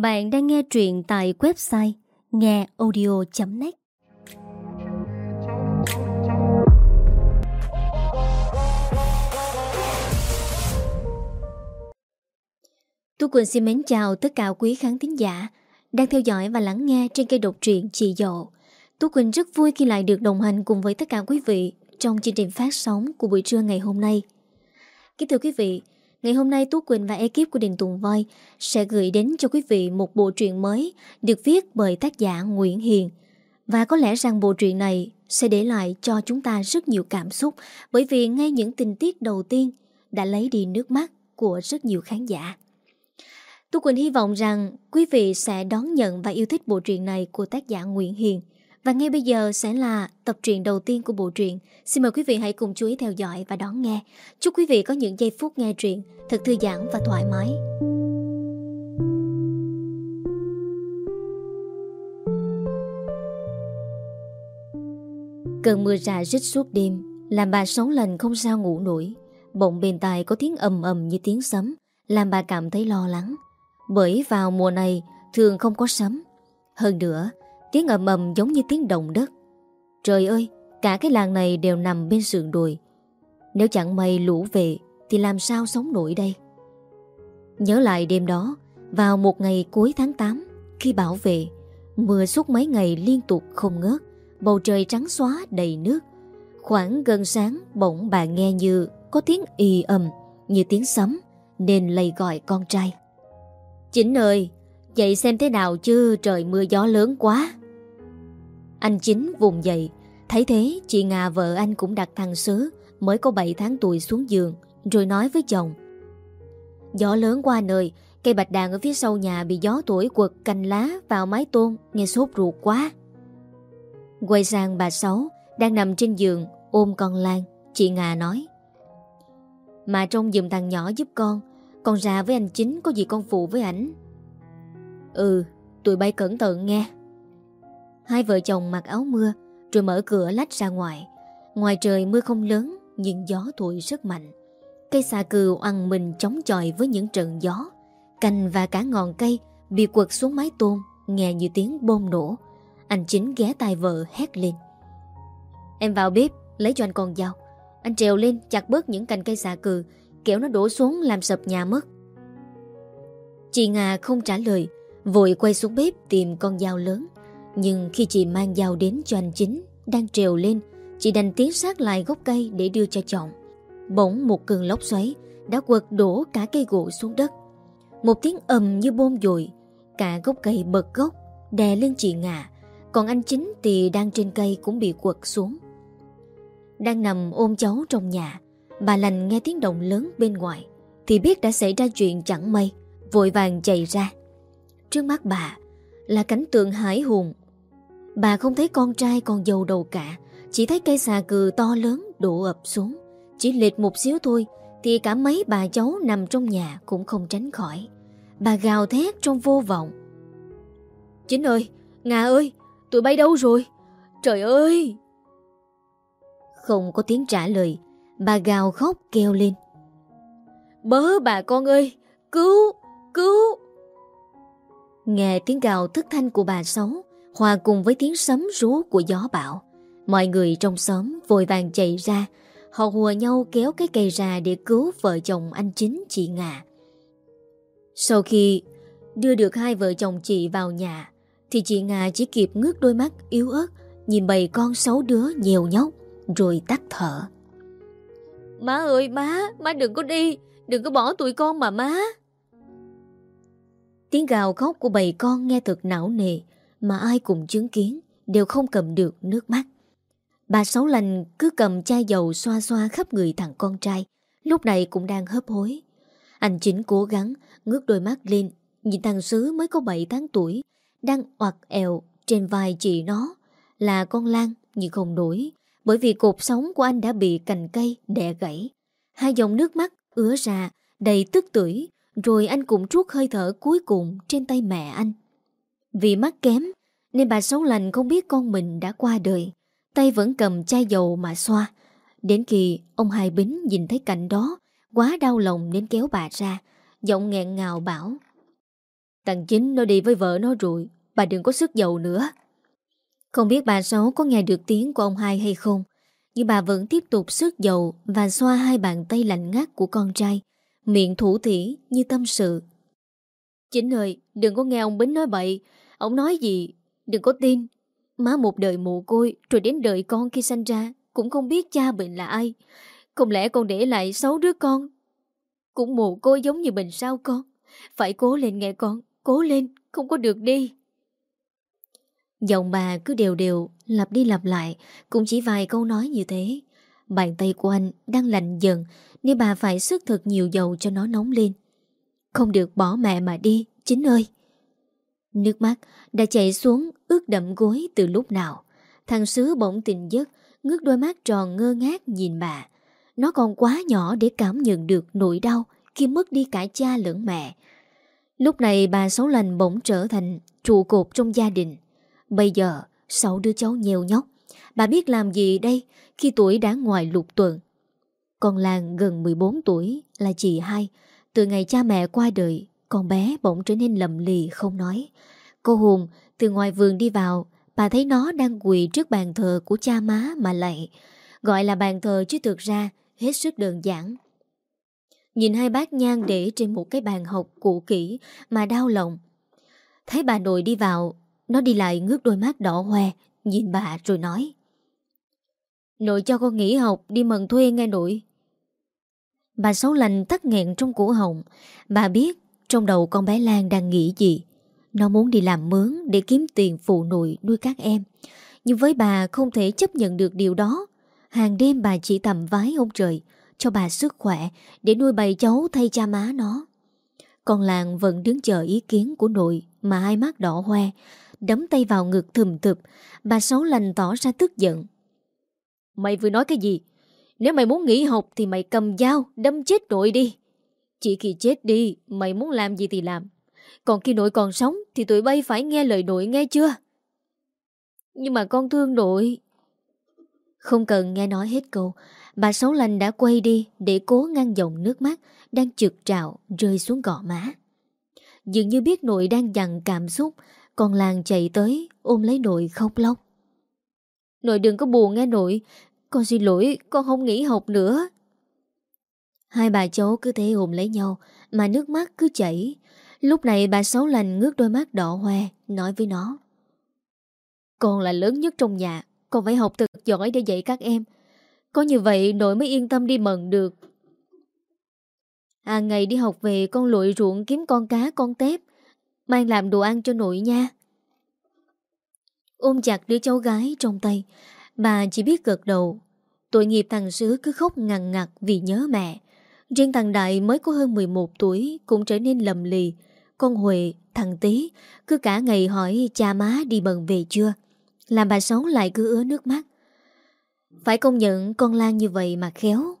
Bạn đang nghe truyện tại website ngheaudio.net Tu Quỳnh xin mến chào tất cả quý khán thính giả đang theo dõi và lắng nghe trên kênh độc truyện Chị Dộ. Tu Quỳnh rất vui khi lại được đồng hành cùng với tất cả quý vị trong chương trình phát sóng của buổi trưa ngày hôm nay. Kính thưa quý vị, Ngày hôm nay Tú Quỳnh và ekip của Đình Tùng Voi sẽ gửi đến cho quý vị một bộ truyện mới được viết bởi tác giả Nguyễn Hiền. Và có lẽ rằng bộ truyện này sẽ để lại cho chúng ta rất nhiều cảm xúc, bởi vì ngay những tình tiết đầu tiên đã lấy đi nước mắt của rất nhiều khán giả. Tú Quỳnh hy vọng rằng quý vị sẽ đón nhận và yêu thích bộ truyện này của tác giả Nguyễn Hiền. Và ngay bây giờ sẽ là tập truyện đầu tiên của bộ truyện. Xin mời quý vị hãy cùng chú ý theo dõi và đón nghe. Chúc quý vị có những giây phút nghe truyện thật thư giãn và thoải mái. Cơn mưa rà rít suốt đêm làm bà sống lần không sao ngủ nổi. Bỗng bên tai có tiếng ầm ầm như tiếng sấm làm bà cảm thấy lo lắng. Bởi vào mùa này thường không có sấm. Hơn nữa, Tiếng ầm ầm giống như tiếng động đất. Trời ơi, Cả cái làng này đều nằm bên sườn đồi. Nếu chẳng may lũ về, Thì làm sao sống nổi đây? Nhớ lại đêm đó, Vào một ngày cuối tháng 8 Khi bảo vệ Mưa suốt mấy ngày liên tục không ngớt, Bầu trời trắng xóa đầy nước. Khoảng gần sáng, bỗng bà nghe như Có tiếng ì ầm, Như tiếng sấm, Nên lầy gọi con trai. Chính ơi, Dậy xem thế nào chứ, trời mưa gió lớn quá anh chính vùng dậy. Thấy thế, chị Ngà vợ anh cũng đặt thằng sứ Mới có 7 tháng tuổi, xuống giường, Rồi nói với chồng. Gió lớn qua nơi, Cây bạch đàn ở phía sau nhà bị gió tuổi quật cành lá vào mái tôn, Nghe sốt ruột quá. Quay sang bà Sáu, Đang nằm trên giường, ôm con Lan, Chị Ngà nói. Mà trông giùm thằng nhỏ giúp con Con ra với anh chính có gì con phụ với ảnh. Ừ Tụi bay cẩn thận nghe. Hai vợ chồng mặc áo mưa, Rồi mở cửa lách ra ngoài. Ngoài trời mưa không lớn, Nhưng gió thổi rất mạnh. Cây xà cừu ăn mình chống chọi với những trận gió. Cành và cả ngọn cây Bị quật xuống mái tôn, Nghe như tiếng bom nổ. Anh chính ghé tai vợ hét lên. Em vào bếp, lấy cho anh con dao. Anh trèo lên, chặt bớt những cành cây xà cừ Kéo nó đổ xuống làm sập nhà mất. Chị nga không trả lời, Vội quay xuống bếp tìm con dao lớn nhưng khi chị mang dao đến cho anh chính, Đang trèo lên, Chị đành tiến sát lại gốc cây để đưa cho chồng. Bỗng một cơn lốc xoáy Đã quật đổ cả cây gỗ xuống đất. Một tiếng ầm như bom dội, Cả gốc cây bật gốc, Đè lên chị ngả. Còn anh chính thì đang trên cây cũng bị quật xuống. Đang nằm ôm cháu trong nhà, Bà lành nghe tiếng động lớn bên ngoài, Thì biết đã xảy ra chuyện chẳng may, Vội vàng chạy ra. Trước mắt bà là cảnh tượng hải hùng. Bà không thấy con trai còn dầu đầu cả Chỉ thấy cây xà cừ to lớn đổ ập xuống. Chỉ lệch một xíu thôi Thì cả mấy bà cháu nằm trong nhà Cũng không tránh khỏi. Bà gào thét trong vô vọng. Chính ơi, Ngà ơi Tụi bay đâu rồi? Trời ơi! Không có tiếng trả lời Bà gào khóc kêu lên. Bớ bà con ơi Cứu, cứu! Nghe tiếng gào thức thanh của bà Sáu Hòa cùng với tiếng sấm rú của gió bão. Mọi người trong xóm vội vàng chạy ra. Họ hùa nhau kéo cái cây ra để cứu vợ chồng anh chính chị Ngà. Sau khi đưa được hai vợ chồng chị vào nhà Thì chị Ngà chỉ kịp ngước đôi mắt yếu ớt Nhìn bầy con sáu đứa nhiều nhóc Rồi tắt thở. Má ơi má, má đừng có đi Đừng có bỏ tụi con mà má. Tiếng gào khóc của bầy con nghe thật não nề, Mà ai cùng chứng kiến, Đều không cầm được nước mắt. Bà Sáu Lành cứ cầm chai dầu xoa xoa khắp người thằng con trai, Lúc này cũng đang hấp hối. Anh chính cố gắng ngước đôi mắt lên, Nhìn thằng Sứ mới có 7 tháng tuổi, Đang oặt eo trên vai chị nó, Là con Lan, nhưng không nổi Bởi vì cột sống của anh đã bị cành cây đè gãy. Hai dòng nước mắt ứa ra đầy tức tưởi rồi anh cũng trút hơi thở cuối cùng trên tay mẹ anh. Vì mắt kém, nên bà Sáu Lành không biết con mình đã qua đời. Tay vẫn cầm chai dầu mà xoa. Đến khi ông Hai Bính nhìn thấy cảnh đó, quá đau lòng nên kéo bà ra, giọng nghẹn ngào bảo. Thằng chính nó đi với vợ nó rồi Bà đừng có sức dầu nữa Không biết bà Sáu có nghe được tiếng của ông hai hay không Nhưng bà vẫn tiếp tục sức dầu Và xoa hai bàn tay lạnh ngắt của con trai Miệng thủ thỉ như tâm sự. Chính ơi, Đừng có nghe ông Bính nói bậy. Ông nói gì? Đừng có tin. Má một đời mồ côi, Rồi đến đời con khi sanh ra, Cũng không biết cha mình là ai. Không lẽ con để lại sáu đứa con? Cũng mồ côi giống như mình sao con? Phải cố lên nghe con, Cố lên, Không có được đi. Giọng bà cứ đều đều, Lặp đi lặp lại, Cũng chỉ vài câu nói như thế. Bàn tay của anh đang lạnh dần nên bà phải sức thật nhiều dầu cho nó nóng lên Không được bỏ mẹ mà đi Chính ơi Nước mắt đã chảy xuống ướt đậm gối từ lúc nào. Thằng Sứ bỗng tình giấc, ngước đôi mắt tròn ngơ ngác nhìn bà. Nó còn quá nhỏ để cảm nhận được nỗi đau khi mất đi cả cha lẫn mẹ. Lúc này bà Sáu Lành bỗng trở thành trụ cột trong gia đình. Bây giờ, sáu đứa cháu nhèo nhóc. Bà biết làm gì đây khi tuổi đã ngoài lục tuần. Con làng gần 14 tuổi là chị hai. Từ ngày cha mẹ qua đời, con bé bỗng trở nên lầm lì không nói. Cô Hùng từ ngoài vườn đi vào, bà thấy nó đang quỳ trước bàn thờ của cha má mà lạy. Gọi là bàn thờ chứ thực ra hết sức đơn giản. Nhìn hai bát nhang để trên một cái bàn học cũ kỹ mà đau lòng. Thấy bà nội đi vào, nó đi lại ngước đôi mắt đỏ hoe, nhìn bà rồi nói. Nội cho con nghỉ học đi mần thuê nghe nội. Bà xấu lành tắt nghẹn trong cổ họng. Bà biết trong đầu con bé Lan đang nghĩ gì. Nó muốn đi làm mướn để kiếm tiền phụ nội nuôi các em. Nhưng với bà không thể chấp nhận được điều đó. Hàng đêm bà chỉ tầm vái ông trời cho bà sức khỏe để nuôi bầy cháu thay cha má nó. Còn làng vẫn đứng chờ ý kiến của nội mà hai mắt đỏ hoe, đấm tay vào ngực thùm thụp. Bà Sáu lành tỏ ra tức giận. Mày vừa nói cái gì? Nếu mày muốn nghỉ học thì mày cầm dao đâm chết nội đi. Chỉ khi chết đi, mày muốn làm gì thì làm. Còn khi nội còn sống thì tụi bay phải nghe lời nội nghe chưa? Nhưng mà con thương nội. Không cần nghe nói hết câu, bà Sáu Lành đã quay đi để cố ngăn dòng nước mắt đang trượt trào rơi xuống gò má. Dường như biết nội đang dằn cảm xúc, con làng chạy tới ôm lấy nội khóc lóc. Nội đừng có buồn nghe nội, con xin lỗi, con không nghỉ học nữa. Hai bà cháu cứ thế ôm lấy nhau mà nước mắt cứ chảy. Lúc này bà Sáu Lành ngước đôi mắt đỏ hoe nói với nó. Con là lớn nhất trong nhà, con phải học thật giỏi để dạy các em. Có như vậy nội mới yên tâm đi mần được. À ngày đi học về con lội ruộng kiếm con cá con tép, mang làm đồ ăn cho nội nha. Ôm chặt đứa cháu gái trong tay, bà chỉ biết gật đầu. Tội nghiệp thằng Sứ cứ khóc ngằn ngặt vì nhớ mẹ. Riêng thằng Đại mới có hơn 11 tuổi cũng trở nên lầm lì. Con Huệ, thằng Tý cứ cả ngày hỏi cha má đi bần về chưa. Làm bà Sáu lại cứ ứa nước mắt. Phải công nhận con Lan như vậy mà khéo.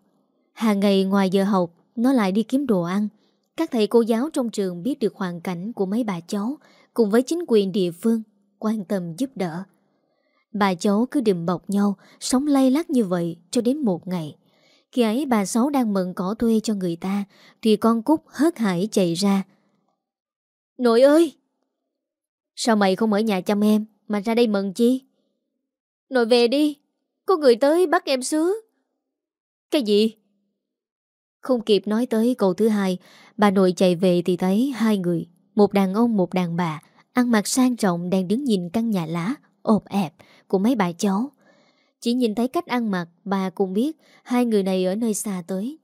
Hàng ngày ngoài giờ học, nó lại đi kiếm đồ ăn. Các thầy cô giáo trong trường biết được hoàn cảnh của mấy bà cháu cùng với chính quyền địa phương quan tâm giúp đỡ. Bà cháu cứ đùm bọc nhau, sống lay lắc như vậy cho đến một ngày. Khi ấy bà Sáu đang mận cỏ thuê cho người ta Thì con Cúc hớt hải chạy ra. Nội ơi! Sao mày không ở nhà chăm em Mà ra đây mận chi? Nội về đi Có người tới bắt em xứ. Cái gì? Không kịp nói tới câu thứ hai Bà nội chạy về thì thấy hai người Một đàn ông một đàn bà Ăn mặc sang trọng đang đứng nhìn căn nhà lá ộp ẹp của mấy bà cháu. Chỉ nhìn thấy cách ăn mặc, Bà cũng biết Hai người này ở nơi xa tới.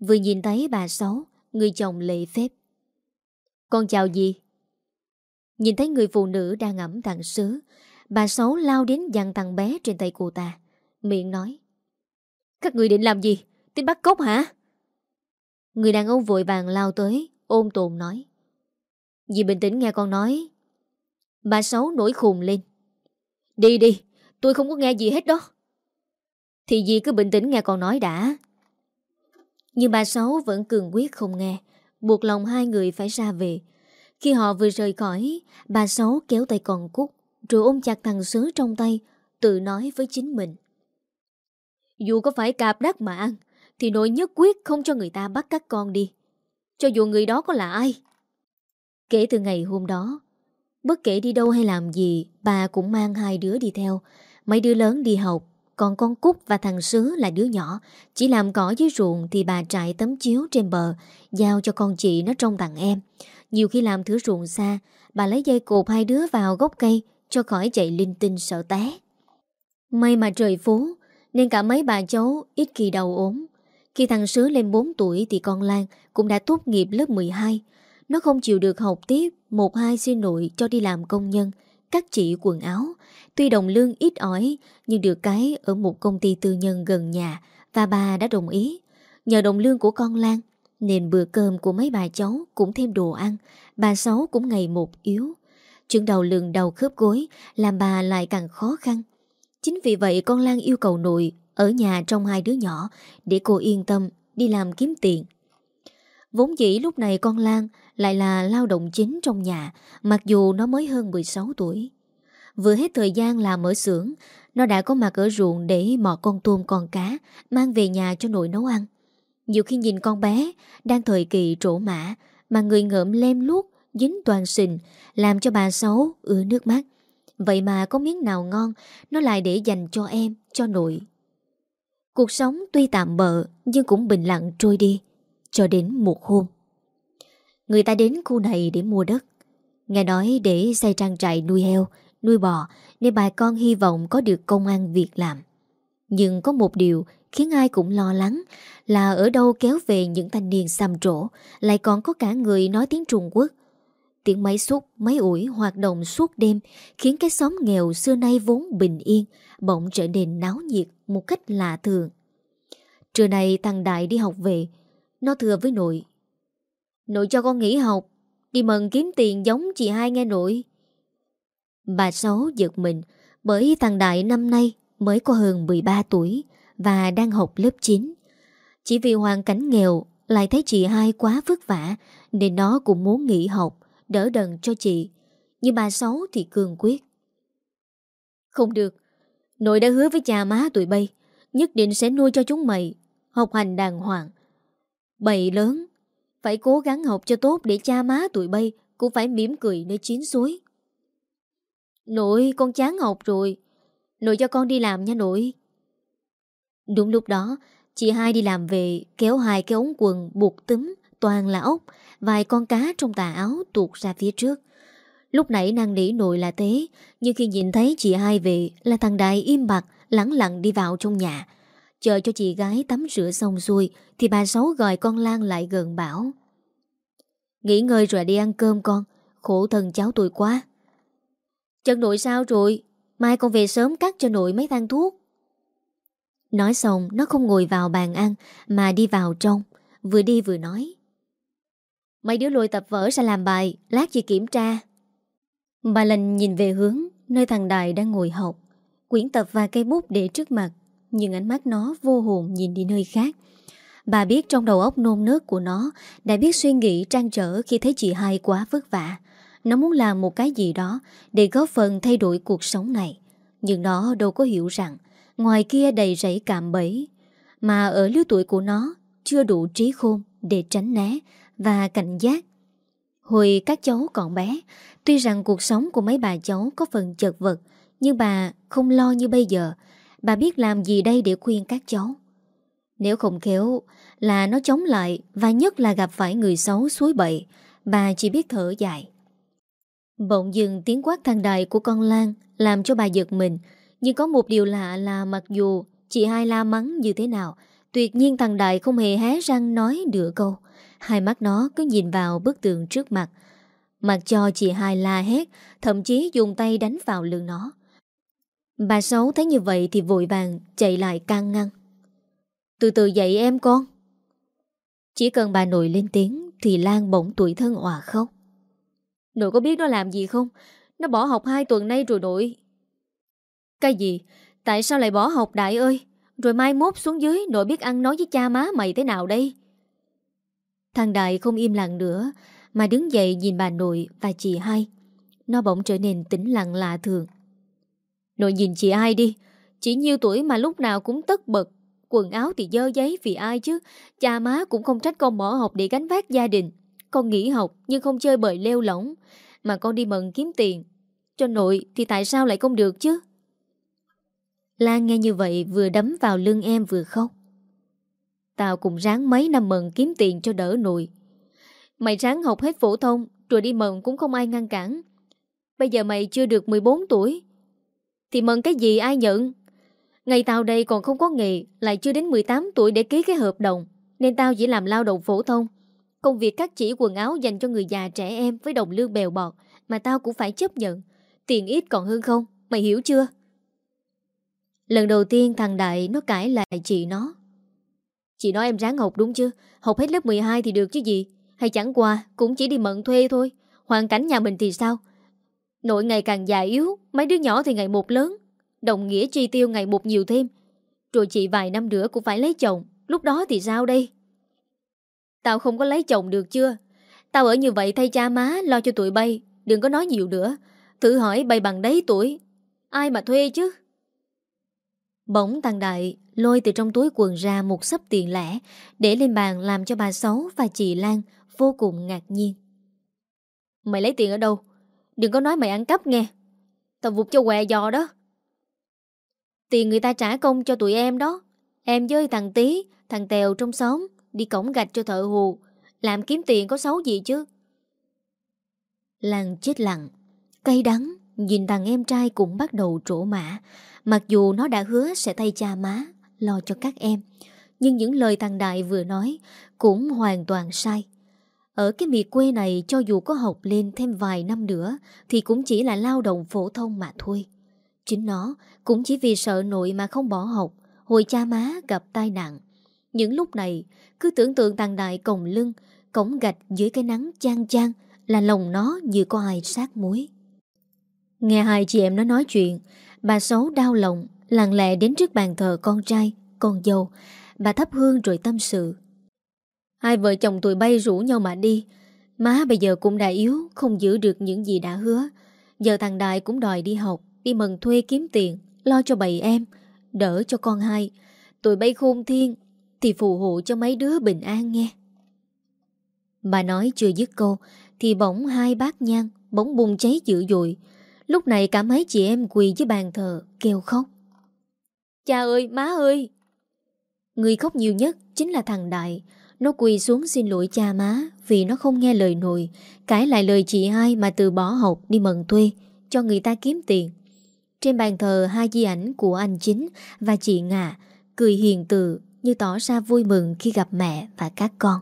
Vừa nhìn thấy bà Sáu, Người chồng lệ phép. Con chào gì Nhìn thấy người phụ nữ đang ẩm thằng sứ, Bà Sáu lao đến dặn thằng bé trên tay cô ta. Miệng nói, Các người định làm gì? Tính bắt cốc hả? Người đàn ông vội vàng lao tới, Ôm tồn nói, Dì bình tĩnh nghe con nói. Bà Sáu nổi khùng lên, Đi đi Tôi không có nghe gì hết đó. Thì dì cứ bình tĩnh nghe con nói đã. Nhưng bà Sáu vẫn cường quyết không nghe. Buộc lòng hai người phải ra về. Khi họ vừa rời khỏi Bà Sáu kéo tay con Cúc Rồi ôm chặt thằng Sứ trong tay Tự nói với chính mình. Dù có phải cạp đất mà ăn Thì nội nhất quyết không cho người ta bắt các con đi. Cho dù người đó có là ai. Kể từ ngày hôm đó, bất kể đi đâu hay làm gì, bà cũng mang hai đứa đi theo. Mấy đứa lớn đi học, còn con Cúc và thằng Sứ là đứa nhỏ. Chỉ làm cỏ dưới ruộng thì bà trải tấm chiếu trên bờ, giao cho con chị nó trông tặng em. Nhiều khi làm thứ ruộng xa, bà lấy dây cột hai đứa vào gốc cây cho khỏi chạy linh tinh sợ té. May mà trời phú, nên cả mấy bà cháu ít khi đầu ốm. Khi thằng Sứ lên 4 tuổi thì con Lan cũng đã tốt nghiệp lớp 12. Nó không chịu được học tiếp, một hai xin nội cho đi làm công nhân, cắt chỉ quần áo. Tuy đồng lương ít ỏi, nhưng được cái ở một công ty tư nhân gần nhà và bà đã đồng ý. Nhờ đồng lương của con Lan, nên bữa cơm của mấy bà cháu cũng thêm đồ ăn, bà Sáu cũng ngày một yếu. Chuyện đầu lường đầu khớp gối làm bà lại càng khó khăn. Chính vì vậy con Lan yêu cầu nội ở nhà trong hai đứa nhỏ để cô yên tâm đi làm kiếm tiền. Vốn dĩ lúc này con Lan lại là lao động chính trong nhà mặc dù nó mới hơn 16 tuổi. Vừa hết thời gian làm ở xưởng nó đã có mặt ở ruộng để mò con tôm con cá mang về nhà cho nội nấu ăn. Nhiều khi nhìn con bé đang thời kỳ trổ mã mà người ngợm lem luốc dính toàn sình làm cho bà xấu ứa nước mắt. Vậy mà có miếng nào ngon Nó lại để dành cho em, cho nội Cuộc sống tuy tạm bợ Nhưng cũng bình lặng trôi đi Cho đến một hôm Người ta đến khu này để mua đất Nghe nói để xây trang trại nuôi heo Nuôi bò Nên bà con hy vọng có được công ăn việc làm Nhưng có một điều Khiến ai cũng lo lắng Là ở đâu kéo về những thanh niên xăm trổ Lại còn có cả người nói tiếng Trung Quốc Tiếng máy xúc, máy ủi hoạt động suốt đêm khiến cái xóm nghèo xưa nay vốn bình yên bỗng trở nên náo nhiệt một cách lạ thường. Trưa nay thằng Đại đi học về, nó thừa với nội. Nội cho con nghỉ học, đi mần kiếm tiền giống chị hai nghe nội. Bà Sáu giật mình bởi thằng Đại năm nay mới có hơn 13 tuổi và đang học lớp 9. Chỉ vì hoàn cảnh nghèo lại thấy chị hai quá vất vả nên nó cũng muốn nghỉ học đỡ đần cho chị. Nhưng bà Sáu thì cường quyết. Không được, nội đã hứa với cha má tụi bay, nhất định sẽ nuôi cho chúng mày, học hành đàng hoàng. Bày lớn, phải cố gắng học cho tốt để cha má tụi bay cũng phải mỉm cười nơi chín suối. Nội, con chán học rồi. Nội cho con đi làm nha nội. Đúng lúc đó, chị hai đi làm về kéo hai cái ống quần buộc túm toàn là ốc, vài con cá trong tà áo tuột ra phía trước. Lúc nãy nàng nỉ nội là thế, nhưng khi nhìn thấy chị hai về là thằng Đại im bặt, lắng lặng đi vào trong nhà. Chờ cho chị gái tắm rửa xong xuôi thì bà Sáu gọi con Lan lại gần bảo. Nghỉ ngơi rồi đi ăn cơm con, khổ thân cháu tôi quá. Chân nội sao rồi? Mai con về sớm cắt cho nội mấy thang thuốc. Nói xong nó không ngồi vào bàn ăn mà đi vào trong, vừa đi vừa nói. Mấy đứa lôi tập vở ra làm bài Lát chị kiểm tra Bà lành nhìn về hướng Nơi thằng Đại đang ngồi học Quyển tập và cây bút để trước mặt Nhưng ánh mắt nó vô hồn nhìn đi nơi khác Bà biết trong đầu óc nôn nớt của nó Đã biết suy nghĩ trang trở Khi thấy chị hai quá vất vả nó muốn làm một cái gì đó Để góp phần thay đổi cuộc sống này Nhưng nó đâu có hiểu rằng Ngoài kia đầy rẫy cạm bẫy Mà ở lứa tuổi của nó Chưa đủ trí khôn để tránh né và cảnh giác. Hồi các cháu còn bé, tuy rằng cuộc sống của mấy bà cháu có phần chật vật, nhưng bà không lo như bây giờ. Bà biết làm gì đây để khuyên các cháu. Nếu không khéo là nó chống lại và nhất là gặp phải người xấu suối bậy, bà chỉ biết thở dài. Bỗng dừng tiếng quát thang đài của con Lan làm cho bà giật mình. Nhưng có một điều lạ là mặc dù chị hai la mắng như thế nào, tuyệt nhiên thằng đại không hề hé răng nói nửa câu. Hai mắt nó cứ nhìn vào bức tường trước mặt Mặc cho chị hai la hét Thậm chí dùng tay đánh vào lưng nó Bà Sáu thấy như vậy Thì vội vàng chạy lại can ngăn Từ từ dậy em con Chỉ cần bà nội lên tiếng Thì Lan bỗng tuổi thân òa khóc Nội có biết nó làm gì không? Nó bỏ học hai tuần nay rồi nội. Cái gì? Tại sao lại bỏ học đại ơi? Rồi mai mốt xuống dưới, nội biết ăn nói với cha má mày thế nào đây? Thằng Đại không im lặng nữa, Mà đứng dậy nhìn bà nội và chị hai. Nó bỗng trở nên tĩnh lặng lạ thường. Nội nhìn chị hai đi, Chỉ nhiêu tuổi mà lúc nào cũng tất bật. Quần áo thì dơ giấy vì ai chứ? Cha má cũng không trách con bỏ học để gánh vác gia đình. Con nghỉ học nhưng không chơi bời leo lỏng. Mà con đi mận kiếm tiền. Cho nội thì tại sao lại không được chứ? Lan nghe như vậy vừa đấm vào lưng em vừa khóc. Tao cũng ráng mấy năm mận kiếm tiền cho đỡ nội Mày ráng học hết phổ thông, Rồi đi mận cũng không ai ngăn cản. Bây giờ mày chưa được 14 tuổi. Thì mận cái gì ai nhận? Ngày tao đây còn không có nghề, Lại chưa đến 18 tuổi để ký cái hợp đồng, Nên tao chỉ làm lao động phổ thông. Công việc cắt chỉ quần áo dành cho người già trẻ em Với đồng lương bèo bọt Mà tao cũng phải chấp nhận. Tiền ít còn hơn không? Mày hiểu chưa? Lần đầu tiên thằng Đại nó cãi lại chị nó. Chị nói em ráng học đúng chứ? Học hết lớp 12 thì được chứ gì? Hay chẳng qua cũng chỉ đi mận thuê thôi. Hoàn cảnh nhà mình thì sao? Nội ngày càng già yếu, Mấy đứa nhỏ thì ngày một lớn. Đồng nghĩa chi tiêu ngày một nhiều thêm. Rồi chị vài năm nữa cũng phải lấy chồng. Lúc đó thì sao đây? Tao không có lấy chồng được chưa Tao ở như vậy thay cha má Lo cho tụi bay Đừng có nói nhiều nữa Thử hỏi bay bằng đấy tuổi Ai mà thuê chứ Bỗng thằng Đại lôi từ trong túi quần ra một sấp tiền lẻ để lên bàn làm cho bà Sáu và chị Lan vô cùng ngạc nhiên. Mày lấy tiền ở đâu? Đừng có nói mày ăn cắp nghe. Tao vụt cho què giò đó. Tiền người ta trả công cho tụi em đó. Em với thằng Tí, thằng Tèo trong xóm đi cổng gạch cho thợ hù. Làm kiếm tiền có xấu gì chứ? Lan chết lặng, cay đắng, nhìn thằng em trai cũng bắt đầu trổ mã. Mặc dù nó đã hứa sẽ thay cha má, lo cho các em. Nhưng những lời thằng Đại vừa nói cũng hoàn toàn sai. Ở cái miệt quê này cho dù có học lên thêm vài năm nữa thì cũng chỉ là lao động phổ thông mà thôi. Chính nó cũng chỉ vì sợ nội mà không bỏ học, hồi cha má gặp tai nạn. Những lúc này, cứ tưởng tượng thằng Đại cổng lưng, cổng gạch dưới cái nắng chang chang là lòng nó như có ai sát muối. Nghe hai chị em nó nói chuyện, bà xấu đau lòng, lặng lẽ đến trước bàn thờ con trai, con dâu. Bà thắp hương rồi tâm sự. Hai vợ chồng tụi bay rủ nhau mà đi. Má bây giờ cũng đã yếu, không giữ được những gì đã hứa. Giờ thằng Đại cũng đòi đi học, đi mần thuê kiếm tiền, lo cho bầy em, đỡ cho con hai. Tụi bay khôn thiên, thì phù hộ cho mấy đứa bình an nghe. Bà nói chưa dứt câu, thì bỗng hai bát nhang, bỗng bùng cháy dữ dội. Lúc này cả mấy chị em quỳ dưới bàn thờ kêu khóc Cha ơi má ơi Người khóc nhiều nhất chính là thằng Đại Nó quỳ xuống xin lỗi cha má Vì nó không nghe lời nội Cãi lại lời chị hai mà từ bỏ học đi mần thuê Cho người ta kiếm tiền Trên bàn thờ hai di ảnh của anh chính Và chị Ngà Cười hiền từ như tỏ ra vui mừng khi gặp mẹ và các con.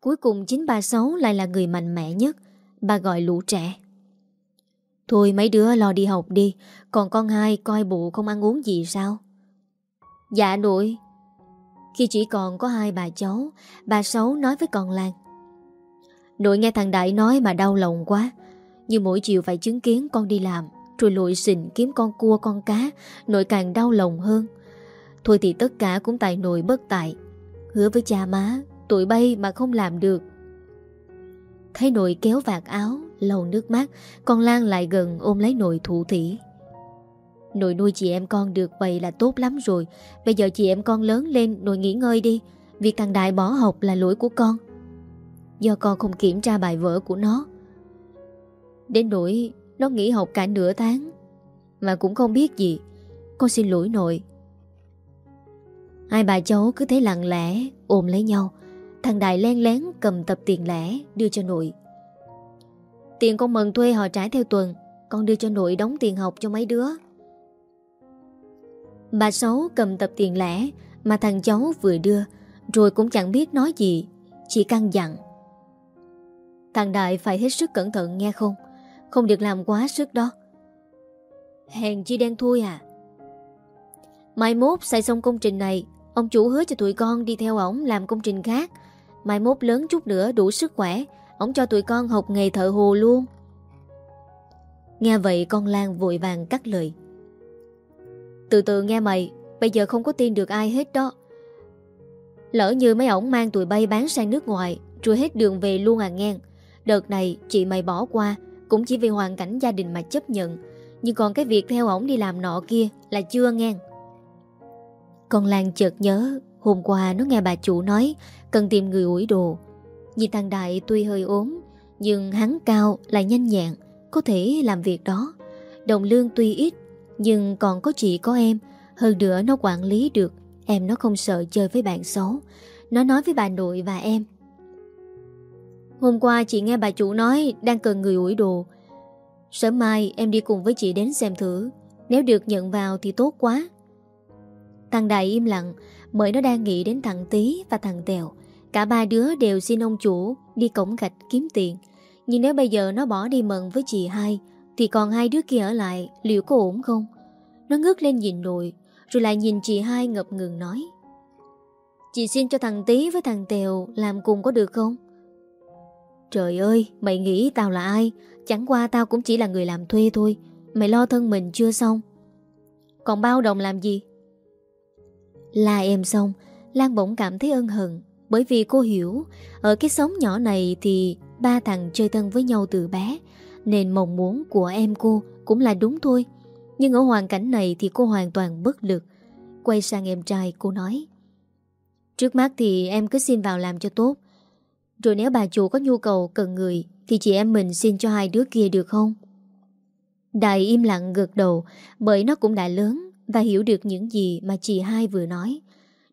Cuối cùng chính bà Sáu lại là người mạnh mẽ nhất. Bà gọi lũ trẻ. Thôi mấy đứa lo đi học đi, Còn con hai coi bộ không ăn uống gì sao? Dạ nội. Khi chỉ còn có hai bà cháu, Bà Sáu nói với con Lan. Nội nghe thằng Đại nói mà đau lòng quá. Như mỗi chiều phải chứng kiến con đi làm, Rồi lội xình kiếm con cua, con cá, Nội càng đau lòng hơn. Thôi thì tất cả cũng tại nồi bất tại. Hứa với cha má Tụi bay mà không làm được. Thấy nội kéo vạt áo Lầu nước mắt, Con Lan lại gần ôm lấy nội thủ thỉ. Nội nuôi chị em con được vậy là tốt lắm rồi. Bây giờ chị em con lớn lên, Nội nghỉ ngơi đi. Việc thằng Đại bỏ học là lỗi của con. Do con không kiểm tra bài vở của nó. Đến nỗi Nó nghỉ học cả nửa tháng. Mà cũng không biết gì. Con xin lỗi nội. Hai bà cháu cứ thế lặng lẽ Ôm lấy nhau. Thằng Đại len lén cầm tập tiền lẻ Đưa cho nội. Tiền con mần thuê họ trả theo tuần, Con đưa cho nội đóng tiền học cho mấy đứa. Bà Sáu cầm tập tiền lẻ Mà thằng cháu vừa đưa, Rồi cũng chẳng biết nói gì, Chỉ căng dặn. Thằng Đại phải hết sức cẩn thận, nghe không? Không được làm quá sức đó. Hèn chi đen thui à. Mai mốt xây xong công trình này Ông chủ hứa cho tụi con đi theo ổng làm công trình khác. Mai mốt lớn chút nữa đủ sức khỏe Ông cho tụi con học nghề thợ hồ luôn. Nghe vậy con Lan vội vàng cắt lời. Từ từ nghe mày, Bây giờ không có tin được ai hết đó. Lỡ như mấy ổng mang tụi bay bán sang nước ngoài Rồi hết đường về luôn à ngang Đợt này chị mày bỏ qua, Cũng chỉ vì hoàn cảnh gia đình mà chấp nhận. Nhưng còn cái việc theo ổng đi làm nọ kia Là chưa ngang con Lan chợt nhớ, Hôm qua nó nghe bà chủ nói, Cần tìm người ủi đồ. Nhìn thằng Đại tuy hơi ốm, Nhưng hắn cao lại nhanh nhẹn, Có thể làm việc đó. Đồng lương tuy ít, Nhưng còn có chị có em. Hơn nữa nó quản lý được, Em nó không sợ chơi với bạn xấu. Nó nói với bà nội và em. Hôm qua chị nghe bà chủ nói Đang cần người ủi đồ. Sớm mai em đi cùng với chị đến xem thử. Nếu được nhận vào thì tốt quá. Thằng Đại im lặng Bởi nó đang nghĩ đến thằng Tý và thằng Tèo. Cả ba đứa đều xin ông chủ Đi cổng gạch kiếm tiền. Nhưng nếu bây giờ nó bỏ đi mận với chị hai, Thì còn hai đứa kia ở lại, Liệu có ổn không? Nó ngước lên nhìn nội Rồi lại nhìn chị hai ngập ngừng nói. Chị xin cho thằng Tý với thằng Tèo Làm cùng có được không? Trời ơi, mày nghĩ tao là ai? Chẳng qua tao cũng chỉ là người làm thuê thôi. Mày lo thân mình chưa xong? Còn bao đồng làm gì? Là em xong, Lan bỗng cảm thấy ân hận, Bởi vì cô hiểu, Ở cái sống nhỏ này thì Ba thằng chơi thân với nhau từ bé, Nên mong muốn của em cô Cũng là đúng thôi. Nhưng ở hoàn cảnh này thì cô hoàn toàn bất lực. Quay sang em trai, cô nói, Trước mắt thì em cứ xin vào làm cho tốt. Rồi nếu bà chủ có nhu cầu cần người, Thì chị em mình xin cho hai đứa kia được không? Đại im lặng gật đầu, Bởi nó cũng đã lớn và hiểu được những gì mà chị hai vừa nói.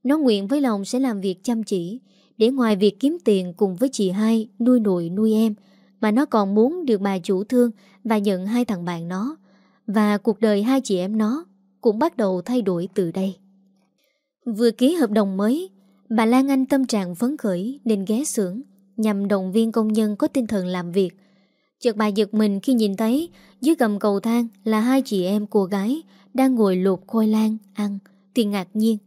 Nó nguyện với lòng sẽ làm việc chăm chỉ, Để ngoài việc kiếm tiền cùng với chị hai Nuôi nội nuôi em, Mà nó còn muốn được bà chủ thương Và nhận hai thằng bạn nó. Và cuộc đời hai chị em nó Cũng bắt đầu thay đổi từ đây. Vừa ký hợp đồng mới, Bà Lan Anh tâm trạng phấn khởi Nên ghé xưởng Nhằm động viên công nhân có tinh thần làm việc. Chợt bà giật mình khi nhìn thấy Dưới gầm cầu thang là hai chị em cô gái đang ngồi lột khoai lang ăn, Thì ngạc nhiên.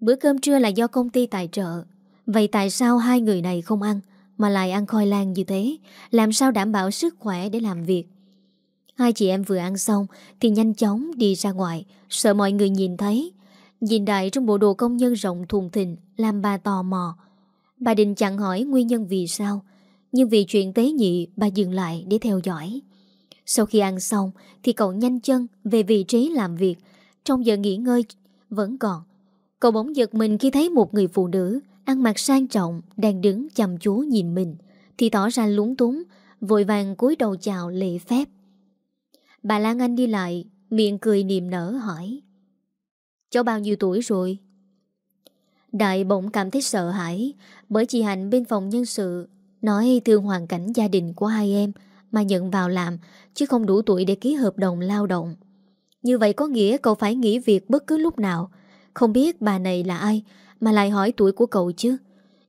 Bữa cơm trưa là do công ty tài trợ. Vậy tại sao hai người này không ăn Mà lại ăn khoai lang như thế? Làm sao đảm bảo sức khỏe để làm việc? Hai chị em vừa ăn xong Thì nhanh chóng đi ra ngoài, Sợ mọi người nhìn thấy. Nhìn đại trong bộ đồ công nhân rộng thùng thình, Làm bà tò mò. Bà định chẳng hỏi nguyên nhân vì sao, Nhưng vì chuyện tế nhị Bà dừng lại để theo dõi. Sau khi ăn xong Thì cậu nhanh chân về vị trí làm việc. Trong giờ nghỉ ngơi vẫn còn. Cậu bỗng giật mình khi thấy một người phụ nữ Ăn mặc sang trọng Đang đứng chăm chú nhìn mình, Thì tỏ ra lúng túng, Vội vàng cúi đầu chào lễ phép. Bà Lan Anh đi lại, Miệng cười niềm nở hỏi, Cháu bao nhiêu tuổi rồi? Đại bỗng cảm thấy sợ hãi, Bởi chị Hạnh bên phòng nhân sự Nói thương hoàn cảnh gia đình của hai em mà nhận vào làm, Chứ không đủ tuổi để ký hợp đồng lao động. Như vậy có nghĩa cậu phải nghỉ việc bất cứ lúc nào. Không biết bà này là ai, Mà lại hỏi tuổi của cậu chứ.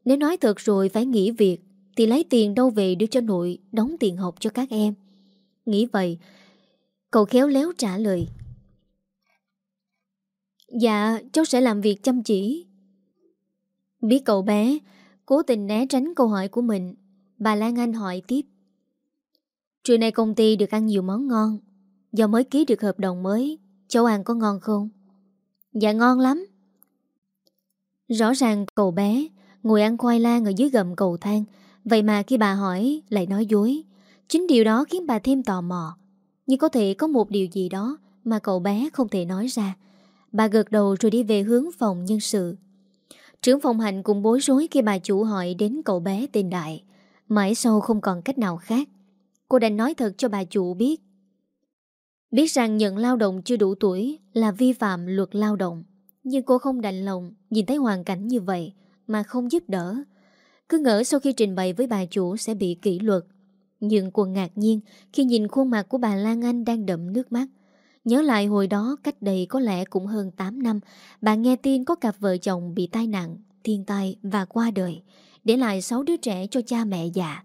Nếu nói thật rồi phải nghỉ việc, Thì lấy tiền đâu về đưa cho nội, Đóng tiền học cho các em. Nghĩ vậy, Cậu khéo léo trả lời. Dạ cháu sẽ làm việc chăm chỉ. Biết cậu bé, Cố tình né tránh câu hỏi của mình. Bà Lan Anh hỏi tiếp. Trưa nay công ty được ăn nhiều món ngon Do mới ký được hợp đồng mới, Cháu ăn có ngon không? Dạ ngon lắm Rõ ràng cậu bé Ngồi ăn khoai lang ở dưới gầm cầu thang, Vậy mà khi bà hỏi lại nói dối Chính điều đó khiến bà thêm tò mò Nhưng có thể có một điều gì đó Mà cậu bé không thể nói ra Bà gật đầu rồi đi về hướng phòng nhân sự Trưởng phòng hạnh cũng bối rối khi bà chủ hỏi đến cậu bé tên Đại. Mãi sau không còn cách nào khác. Cô đành nói thật cho bà chủ biết. Biết rằng nhận lao động chưa đủ tuổi là vi phạm luật lao động. Nhưng cô không đành lòng nhìn thấy hoàn cảnh như vậy mà không giúp đỡ. Cứ ngỡ sau khi trình bày với bà chủ sẽ bị kỷ luật. Nhưng cô ngạc nhiên khi nhìn khuôn mặt của bà Lan Anh đang đậm nước mắt. Nhớ lại hồi đó cách đây có lẽ cũng hơn 8 năm, bà nghe tin có cặp vợ chồng bị tai nạn, thiên tai và qua đời, để lại 6 đứa trẻ cho cha mẹ già.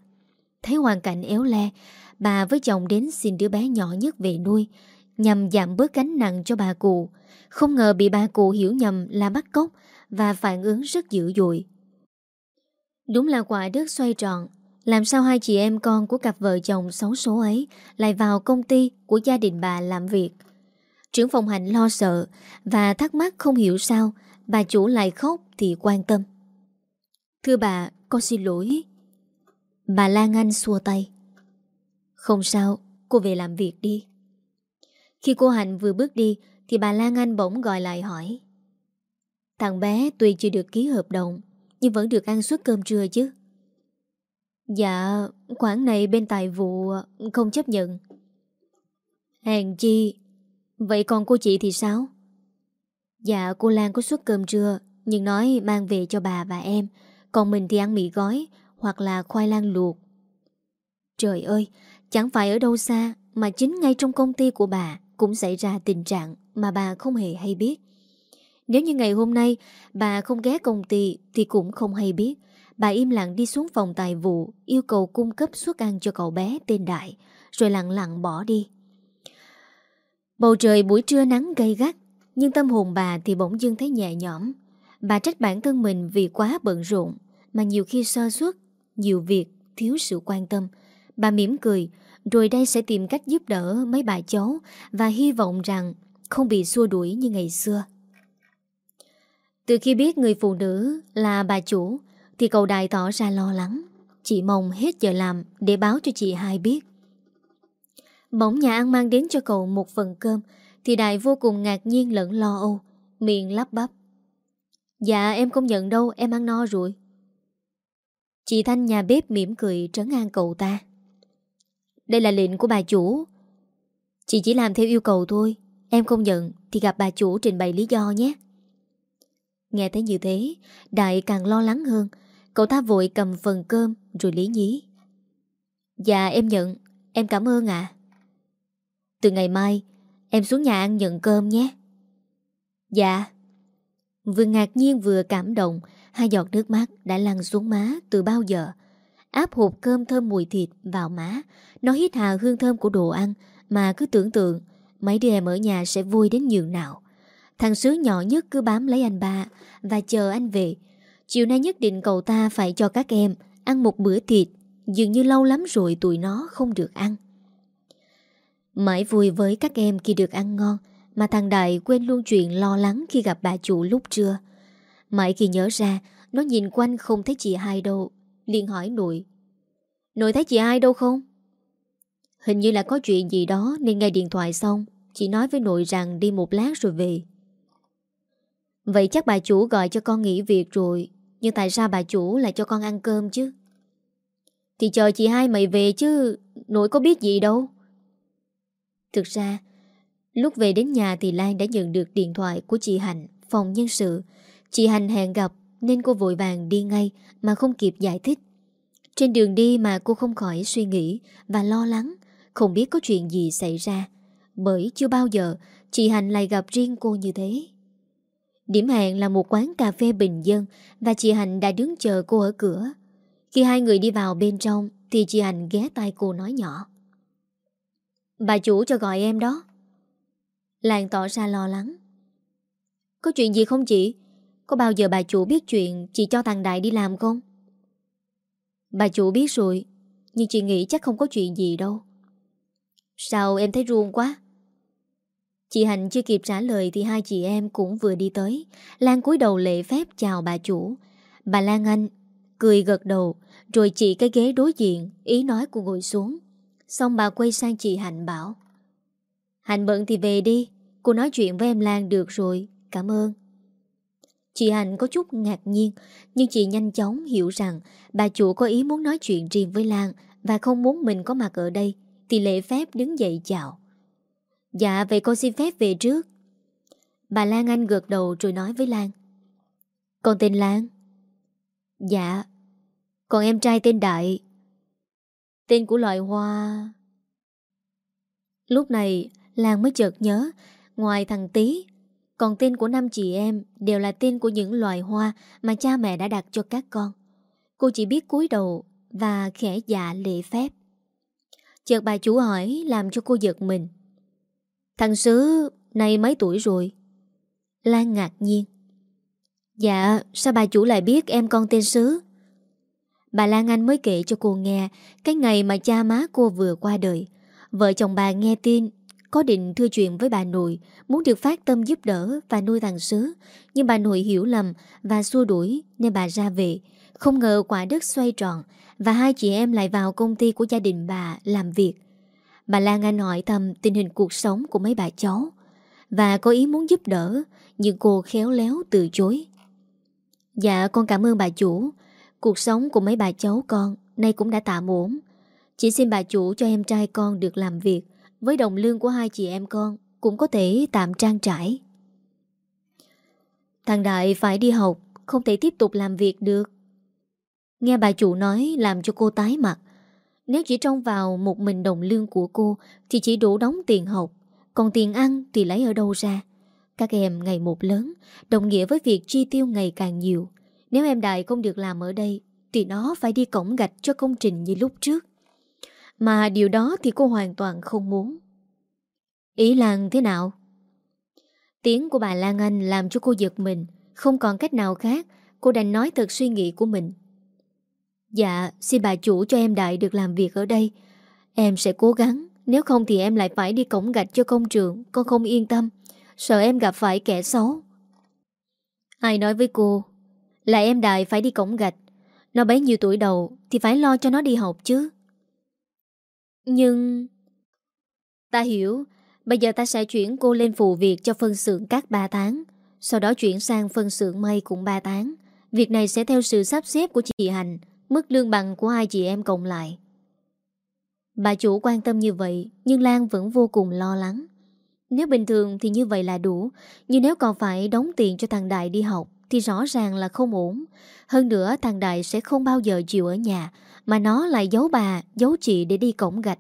Thấy hoàn cảnh éo le, bà với chồng đến xin đứa bé nhỏ nhất về nuôi, nhằm giảm bớt gánh nặng cho bà cụ. Không ngờ bị bà cụ hiểu nhầm là bắt cóc và phản ứng rất dữ dội. Đúng là quả đất xoay tròn, làm sao hai chị em con của cặp vợ chồng xấu số ấy lại vào công ty của gia đình bà làm việc. Trưởng phòng hành lo sợ và thắc mắc không hiểu sao bà chủ lại khóc thì quan tâm. Thưa bà, con xin lỗi. Bà Lan Anh xua tay. Không sao, cô về làm việc đi. Khi cô Hạnh vừa bước đi thì bà Lan Anh bỗng gọi lại hỏi. Thằng bé tuy chưa được ký hợp đồng nhưng vẫn được ăn suất cơm trưa chứ. Dạ, khoản này bên tài vụ không chấp nhận. Hèn chi, vậy còn cô chị thì sao? Dạ, cô Lan có suất cơm trưa, nhưng nói mang về cho bà và em, còn mình thì ăn mì gói hoặc là khoai lang luộc. Trời ơi, chẳng phải ở đâu xa mà chính ngay trong công ty của bà cũng xảy ra tình trạng mà bà không hề hay biết. Nếu như ngày hôm nay bà không ghé công ty thì cũng không hay biết. Bà im lặng đi xuống phòng tài vụ yêu cầu cung cấp suất ăn cho cậu bé tên Đại rồi lặng lặng bỏ đi. Bầu trời buổi trưa nắng gay gắt nhưng tâm hồn bà thì bỗng dưng thấy nhẹ nhõm. Bà trách bản thân mình vì quá bận rộn mà nhiều khi sơ suất, nhiều việc thiếu sự quan tâm. Bà mỉm cười rồi đây sẽ tìm cách giúp đỡ mấy bà cháu và hy vọng rằng không bị xua đuổi như ngày xưa. Từ khi biết người phụ nữ là bà chủ thì cậu Đại tỏ ra lo lắng. Chị mong hết giờ làm để báo cho chị hai biết. Bỗng nhà ăn mang đến cho cậu một phần cơm thì Đại vô cùng ngạc nhiên lẫn lo âu, miệng lắp bắp. Dạ em không nhận đâu, em ăn no rồi. Chị Thanh nhà bếp mỉm cười trấn an cậu ta. Đây là lệnh của bà chủ. Chị chỉ làm theo yêu cầu thôi, em không nhận thì gặp bà chủ trình bày lý do nhé. Nghe thấy như thế, Đại càng lo lắng hơn. Cậu ta vội cầm phần cơm rồi lý nhí. Dạ em nhận, em cảm ơn ạ. Từ ngày mai, em xuống nhà ăn nhận cơm nhé. Dạ. Vừa ngạc nhiên vừa cảm động, hai giọt nước mắt đã lăn xuống má từ bao giờ. Áp hộp cơm thơm mùi thịt vào má, nó hít hà hương thơm của đồ ăn mà cứ tưởng tượng mấy đứa em ở nhà sẽ vui đến nhường nào. Thằng Sứ nhỏ nhất cứ bám lấy anh ba Và chờ anh về Chiều nay nhất định cậu ta phải cho các em Ăn một bữa thịt Dường như lâu lắm rồi tụi nó không được ăn Mãi vui với các em khi được ăn ngon Mà thằng Đại quên luôn chuyện lo lắng Khi gặp bà chủ lúc trưa Mãi khi nhớ ra, Nó nhìn quanh không thấy chị hai đâu, liền hỏi nội. Nội thấy chị hai đâu không? Hình như là có chuyện gì đó Nên nghe điện thoại xong, Chị nói với nội rằng đi một lát rồi về. Vậy chắc bà chủ gọi cho con nghỉ việc rồi, Nhưng tại sao bà chủ lại cho con ăn cơm chứ? Thì chờ chị hai mày về chứ, Nội có biết gì đâu. Thực ra, Lúc về đến nhà thì Lan đã nhận được điện thoại của chị Hạnh, Phòng nhân sự Chị hành hẹn gặp Nên cô vội vàng đi ngay Mà không kịp giải thích Trên đường đi mà cô không khỏi suy nghĩ Và lo lắng, Không biết có chuyện gì xảy ra, Bởi chưa bao giờ Chị hành lại gặp riêng cô như thế Điểm hẹn là một quán cà phê bình dân và chị hành đã đứng chờ cô ở cửa. Khi hai người đi vào bên trong thì chị hành ghé tay cô nói nhỏ. Bà chủ cho gọi em đó. Làng tỏ ra lo lắng. Có chuyện gì không chị? Có bao giờ bà chủ biết chuyện chị cho thằng Đại đi làm không? Bà chủ biết rồi, nhưng chị nghĩ chắc không có chuyện gì đâu. Sao em thấy ruông quá? Chị Hạnh chưa kịp trả lời thì hai chị em cũng vừa đi tới. Lan cúi đầu lễ phép chào bà chủ. Bà Lan Anh cười gật đầu rồi chị cái ghế đối diện ý nói cô ngồi xuống. Xong bà quay sang chị Hạnh bảo Hạnh bận thì về đi Cô nói chuyện với em Lan được rồi Cảm ơn Chị Hạnh có chút ngạc nhiên, Nhưng chị nhanh chóng hiểu rằng Bà chủ có ý muốn nói chuyện riêng với Lan Và không muốn mình có mặt ở đây. Thì lễ phép đứng dậy chào. Dạ vậy con xin phép về trước. Bà Lan Anh gật đầu rồi nói với Lan. Con tên Lan. Dạ Còn em trai tên Đại. Tên của loài hoa. Lúc này Lan mới chợt nhớ, Ngoài thằng Tý còn tên của năm chị em Đều là tên của những loài hoa Mà cha mẹ đã đặt cho các con Cô chỉ biết cúi đầu Và khẽ dạ lễ phép Chợt bà chủ hỏi Làm cho cô giật mình Thằng Sứ này mấy tuổi rồi? Lan ngạc nhiên. Dạ, sao bà chủ lại biết em con tên Sứ? Bà Lan Anh mới kể cho cô nghe cái ngày mà cha má cô vừa qua đời. Vợ chồng bà nghe tin có định thưa chuyện với bà nội, muốn được phát tâm giúp đỡ và nuôi thằng Sứ. Nhưng bà nội hiểu lầm và xua đuổi, nên bà ra về. Không ngờ quả đất xoay tròn và hai chị em lại vào công ty của gia đình bà làm việc. Bà Lan Anh hỏi thầm tình hình cuộc sống của mấy bà cháu và có ý muốn giúp đỡ, nhưng cô khéo léo từ chối. Dạ con cảm ơn bà chủ Cuộc sống của mấy bà cháu con Nay cũng đã tạm ổn Chỉ xin bà chủ cho em trai con được làm việc với đồng lương của hai chị em con, Cũng có thể tạm trang trải. Thằng Đại phải đi học, Không thể tiếp tục làm việc được. Nghe bà chủ nói Làm cho cô tái mặt. Nếu chỉ trông vào một mình đồng lương của cô, Thì chỉ đủ đóng tiền học. Còn tiền ăn thì lấy ở đâu ra? Các em ngày một lớn, Đồng nghĩa với việc chi tiêu ngày càng nhiều. Nếu em Đại không được làm ở đây, Thì nó phải đi cổng gạch cho công trình như lúc trước. Mà điều đó thì cô hoàn toàn không muốn. Ý Lan thế nào? Tiếng của bà Lan Anh làm cho cô giật mình, Không còn cách nào khác, Cô đành nói thật suy nghĩ của mình. Dạ xin bà chủ cho em Đại được làm việc ở đây. Em sẽ cố gắng, Nếu không thì em lại phải đi cổng gạch cho công trường, Con không yên tâm. Sợ em gặp phải kẻ xấu. Ai nói với cô? Là em Đại phải đi cổng gạch. Nó bấy nhiêu tuổi đầu Thì phải lo cho nó đi học chứ. Nhưng Ta hiểu, Bây giờ ta sẽ chuyển cô lên phụ việc cho phân xưởng các 3 tháng Sau đó chuyển sang phân xưởng may cũng 3 tháng Việc này sẽ theo sự sắp xếp của chị Hành Mức lương bằng của hai chị em cộng lại. Bà chủ quan tâm như vậy, Nhưng Lan vẫn vô cùng lo lắng. Nếu bình thường thì như vậy là đủ, Nhưng nếu còn phải đóng tiền cho thằng Đại đi học Thì rõ ràng là không ổn. Hơn nữa, thằng Đại sẽ không bao giờ chịu ở nhà mà nó lại giấu bà, Giấu chị để đi cổng gạch.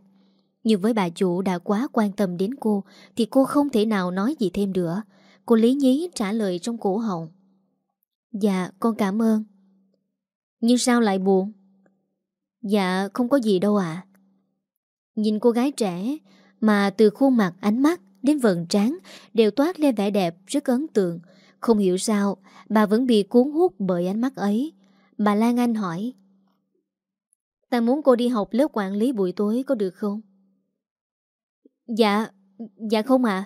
Nhưng với bà chủ đã quá quan tâm đến cô, Thì cô không thể nào nói gì thêm nữa. Cô lý nhí trả lời trong cổ họng. Dạ con cảm ơn. Nhưng sao lại buồn? Dạ không có gì đâu ạ. Nhìn cô gái trẻ Mà từ khuôn mặt, ánh mắt Đến vần trán Đều toát lên vẻ đẹp rất ấn tượng. Không hiểu sao, Bà vẫn bị cuốn hút bởi ánh mắt ấy. Bà Lan Anh hỏi Ta muốn cô đi học lớp quản lý buổi tối, có được không? Dạ Dạ không ạ.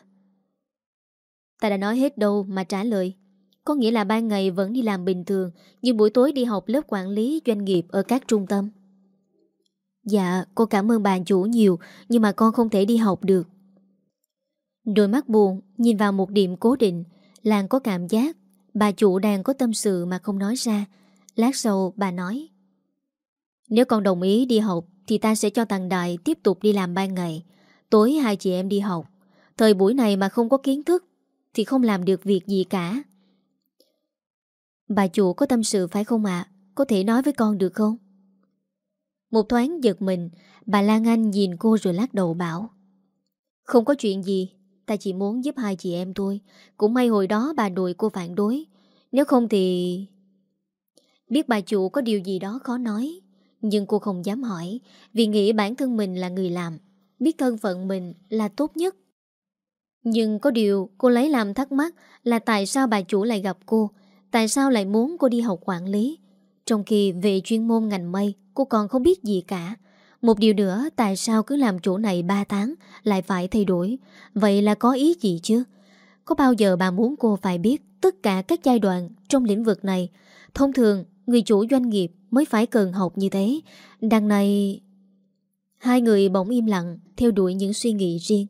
Ta đã nói hết đâu mà trả lời. Có nghĩa là ban ngày vẫn đi làm bình thường, Nhưng buổi tối đi học lớp quản lý doanh nghiệp Ở các trung tâm. Dạ cô cảm ơn bà chủ nhiều, Nhưng mà con không thể đi học được. Đôi mắt buồn, Nhìn vào một điểm cố định, làng có cảm giác, Bà chủ đang có tâm sự mà không nói ra. Lát sau bà nói nếu con đồng ý đi học, Thì ta sẽ cho thằng Đại tiếp tục đi làm ban ngày. Tối hai chị em đi học. Thời buổi này mà không có kiến thức, Thì không làm được việc gì cả. Bà chủ có tâm sự phải không ạ? Có thể nói với con được không? Một thoáng giật mình, Bà Lan Anh nhìn cô rồi lắc đầu bảo, Không có chuyện gì, Ta chỉ muốn giúp hai chị em thôi. Cũng may hồi đó bà nội cô phản đối. Nếu không thì... Biết bà chủ có điều gì đó khó nói nhưng cô không dám hỏi, Vì nghĩ bản thân mình là người làm, Biết thân phận mình là tốt nhất. Nhưng có điều cô lấy làm thắc mắc Là tại sao bà chủ lại gặp cô, Tại sao lại muốn cô đi học quản lý. Trong khi về chuyên môn ngành mây Cô còn không biết gì cả. Một điều nữa, Tại sao cứ làm chỗ này 3 tháng Lại phải thay đổi? Vậy là có ý gì chứ? Có bao giờ bà muốn cô phải biết Tất cả các giai đoạn trong lĩnh vực này? Thông thường, Người chủ doanh nghiệp mới phải cần học như thế. Đằng này, Hai người bỗng im lặng, Theo đuổi những suy nghĩ riêng.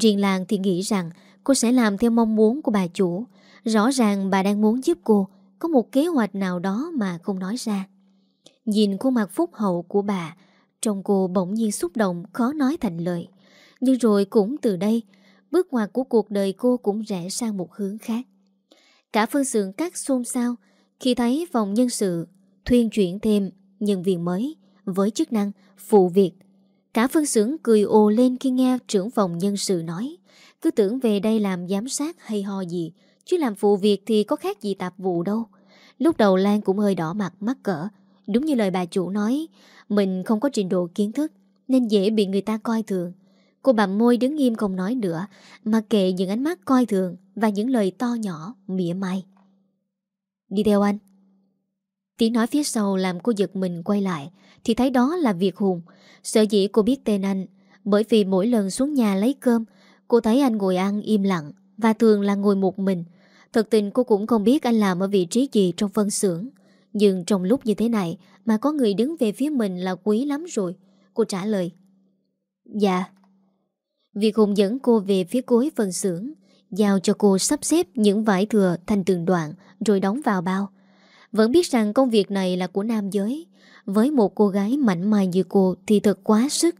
Riêng làng thì nghĩ rằng Cô sẽ làm theo mong muốn của bà chủ. Rõ ràng bà đang muốn giúp cô, Có một kế hoạch nào đó mà không nói ra. Nhìn khuôn mặt phúc hậu của bà Trong cô bỗng nhiên xúc động, Khó nói thành lời. Nhưng rồi cũng từ đây, Bước ngoặt của cuộc đời cô cũng rẽ sang một hướng khác. Cả phương xưởng các xôn xao, Khi thấy phòng nhân sự Thuyên chuyển thêm nhân viên mới Với chức năng phụ việc. Cả phân xưởng cười ồ lên khi nghe trưởng phòng nhân sự nói, Cứ tưởng về đây làm giám sát hay ho gì, Chứ làm phụ việc thì có khác gì tạp vụ đâu. Lúc đầu Lan cũng hơi đỏ mặt mắc cỡ, Đúng như lời bà chủ nói, Mình không có trình độ kiến thức Nên dễ bị người ta coi thường. Cô bặm môi đứng im không nói nữa, Mà kệ những ánh mắt coi thường Và những lời to nhỏ mỉa mai. Đi theo anh. Tiếng nói phía sau làm cô giật mình quay lại, Thì thấy đó là Việt Hùng. Sợ dĩ cô biết tên anh, Bởi vì mỗi lần xuống nhà lấy cơm, Cô thấy anh ngồi ăn im lặng Và thường là ngồi một mình. Thật tình cô cũng không biết anh làm ở vị trí gì trong phân xưởng. Nhưng trong lúc như thế này Mà có người đứng về phía mình là quý lắm rồi. Cô trả lời Dạ. Việt Hùng dẫn cô về phía cuối phân xưởng, Giao cho cô sắp xếp những vải thừa thành từng đoạn Rồi đóng vào bao. Vẫn biết rằng công việc này là của nam giới. Với một cô gái mạnh mài như cô Thì thật quá sức.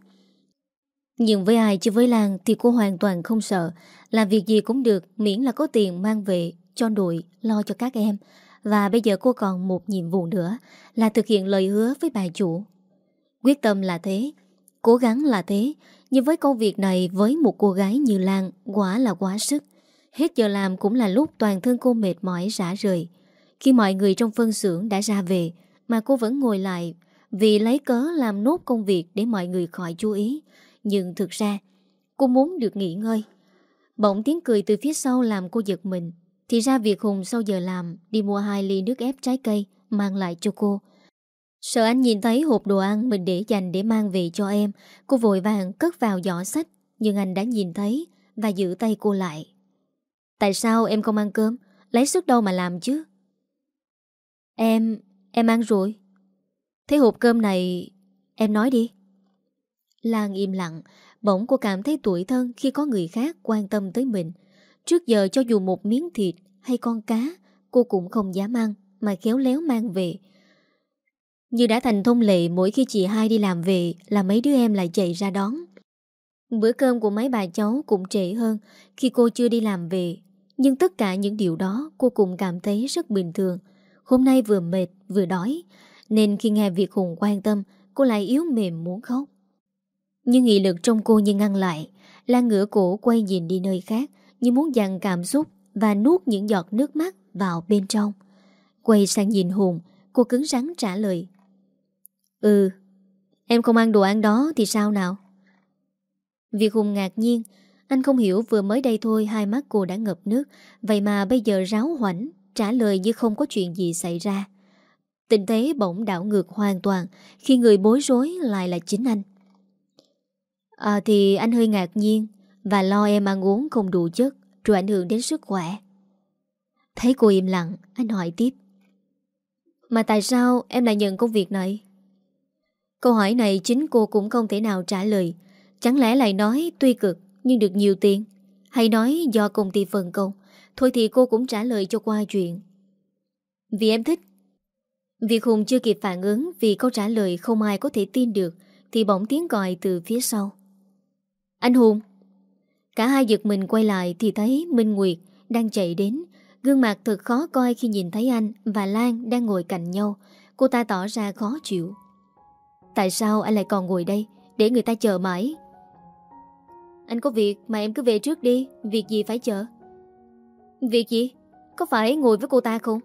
Nhưng với ai chứ với Lan Thì cô hoàn toàn không sợ. Làm việc gì cũng được, Miễn là có tiền mang về, cho đội Lo cho các em. Và bây giờ cô còn một nhiệm vụ nữa, Là thực hiện lời hứa với bà chủ. Quyết tâm là thế, Cố gắng là thế. Nhưng với công việc này, với một cô gái như Lan, Quả là quá sức. Hết giờ làm cũng là lúc toàn thân cô mệt mỏi, rã rời. Khi mọi người trong phân xưởng đã ra về, Mà cô vẫn ngồi lại Vì lấy cớ làm nốt công việc Để mọi người khỏi chú ý. Nhưng thực ra, Cô muốn được nghỉ ngơi. Bỗng tiếng cười từ phía sau làm cô giật mình. Thì ra việc Hùng sau giờ làm Đi mua hai ly nước ép trái cây Mang lại cho cô. Sợ anh nhìn thấy hộp đồ ăn mình để dành để mang về cho em, Cô vội vàng cất vào giỏ sách. Nhưng anh đã nhìn thấy Và giữ tay cô lại. Tại sao em không ăn cơm? Lấy sức đâu mà làm chứ? Em Em ăn rồi. Thế hộp cơm này, Em nói đi. Lan im lặng, Bỗng cô cảm thấy tuổi thân khi có người khác quan tâm tới mình. Trước giờ cho dù một miếng thịt hay con cá, Cô cũng không dám ăn, Mà khéo léo mang về. Như đã thành thông lệ, mỗi khi chị hai đi làm về Là mấy đứa em lại chạy ra đón. Bữa cơm của mấy bà cháu cũng trễ hơn Khi cô chưa đi làm về, Nhưng tất cả những điều đó cô cũng cảm thấy rất bình thường. Hôm nay vừa mệt, vừa đói, Nên khi nghe việc Hùng quan tâm, Cô lại yếu mềm muốn khóc. Nhưng nghị lực trong cô như ngăn lại Lan ngửa cổ quay nhìn đi nơi khác, Như muốn dằn cảm xúc Và nuốt những giọt nước mắt vào bên trong. Quay sang nhìn Hùng, Cô cứng rắn trả lời Ừ Em không ăn đồ ăn đó thì sao nào? Việc Hùng ngạc nhiên, Anh không hiểu vừa mới đây thôi Hai mắt cô đã ngập nước, Vậy mà bây giờ ráo hoảnh. Trả lời như không có chuyện gì xảy ra. Tình thế bỗng đảo ngược hoàn toàn, Khi người bối rối lại là chính anh. À thì anh hơi ngạc nhiên Và lo em ăn uống không đủ chất, Rồi ảnh hưởng đến sức khỏe. Thấy cô im lặng, Anh hỏi tiếp. Mà tại sao em lại nhận công việc này? Câu hỏi này chính cô cũng không thể nào trả lời. Chẳng lẽ lại nói tuy cực Nhưng được nhiều tiền? Hay nói do công ty phần công Thôi thì cô cũng trả lời cho qua chuyện. Vì em thích. Việc Hùng chưa kịp phản ứng, Vì câu trả lời không ai có thể tin được, Thì bỗng tiếng gọi từ phía sau. Anh Hùng. Cả hai giật mình quay lại Thì thấy Minh Nguyệt đang chạy đến. Gương mặt thật khó coi khi nhìn thấy anh Và Lan đang ngồi cạnh nhau. Cô ta tỏ ra khó chịu. Tại sao anh lại còn ngồi đây? Để người ta chờ mãi. Anh có việc mà em cứ về trước đi. Việc gì phải chờ? Việc gì? Có phải ngồi với cô ta không?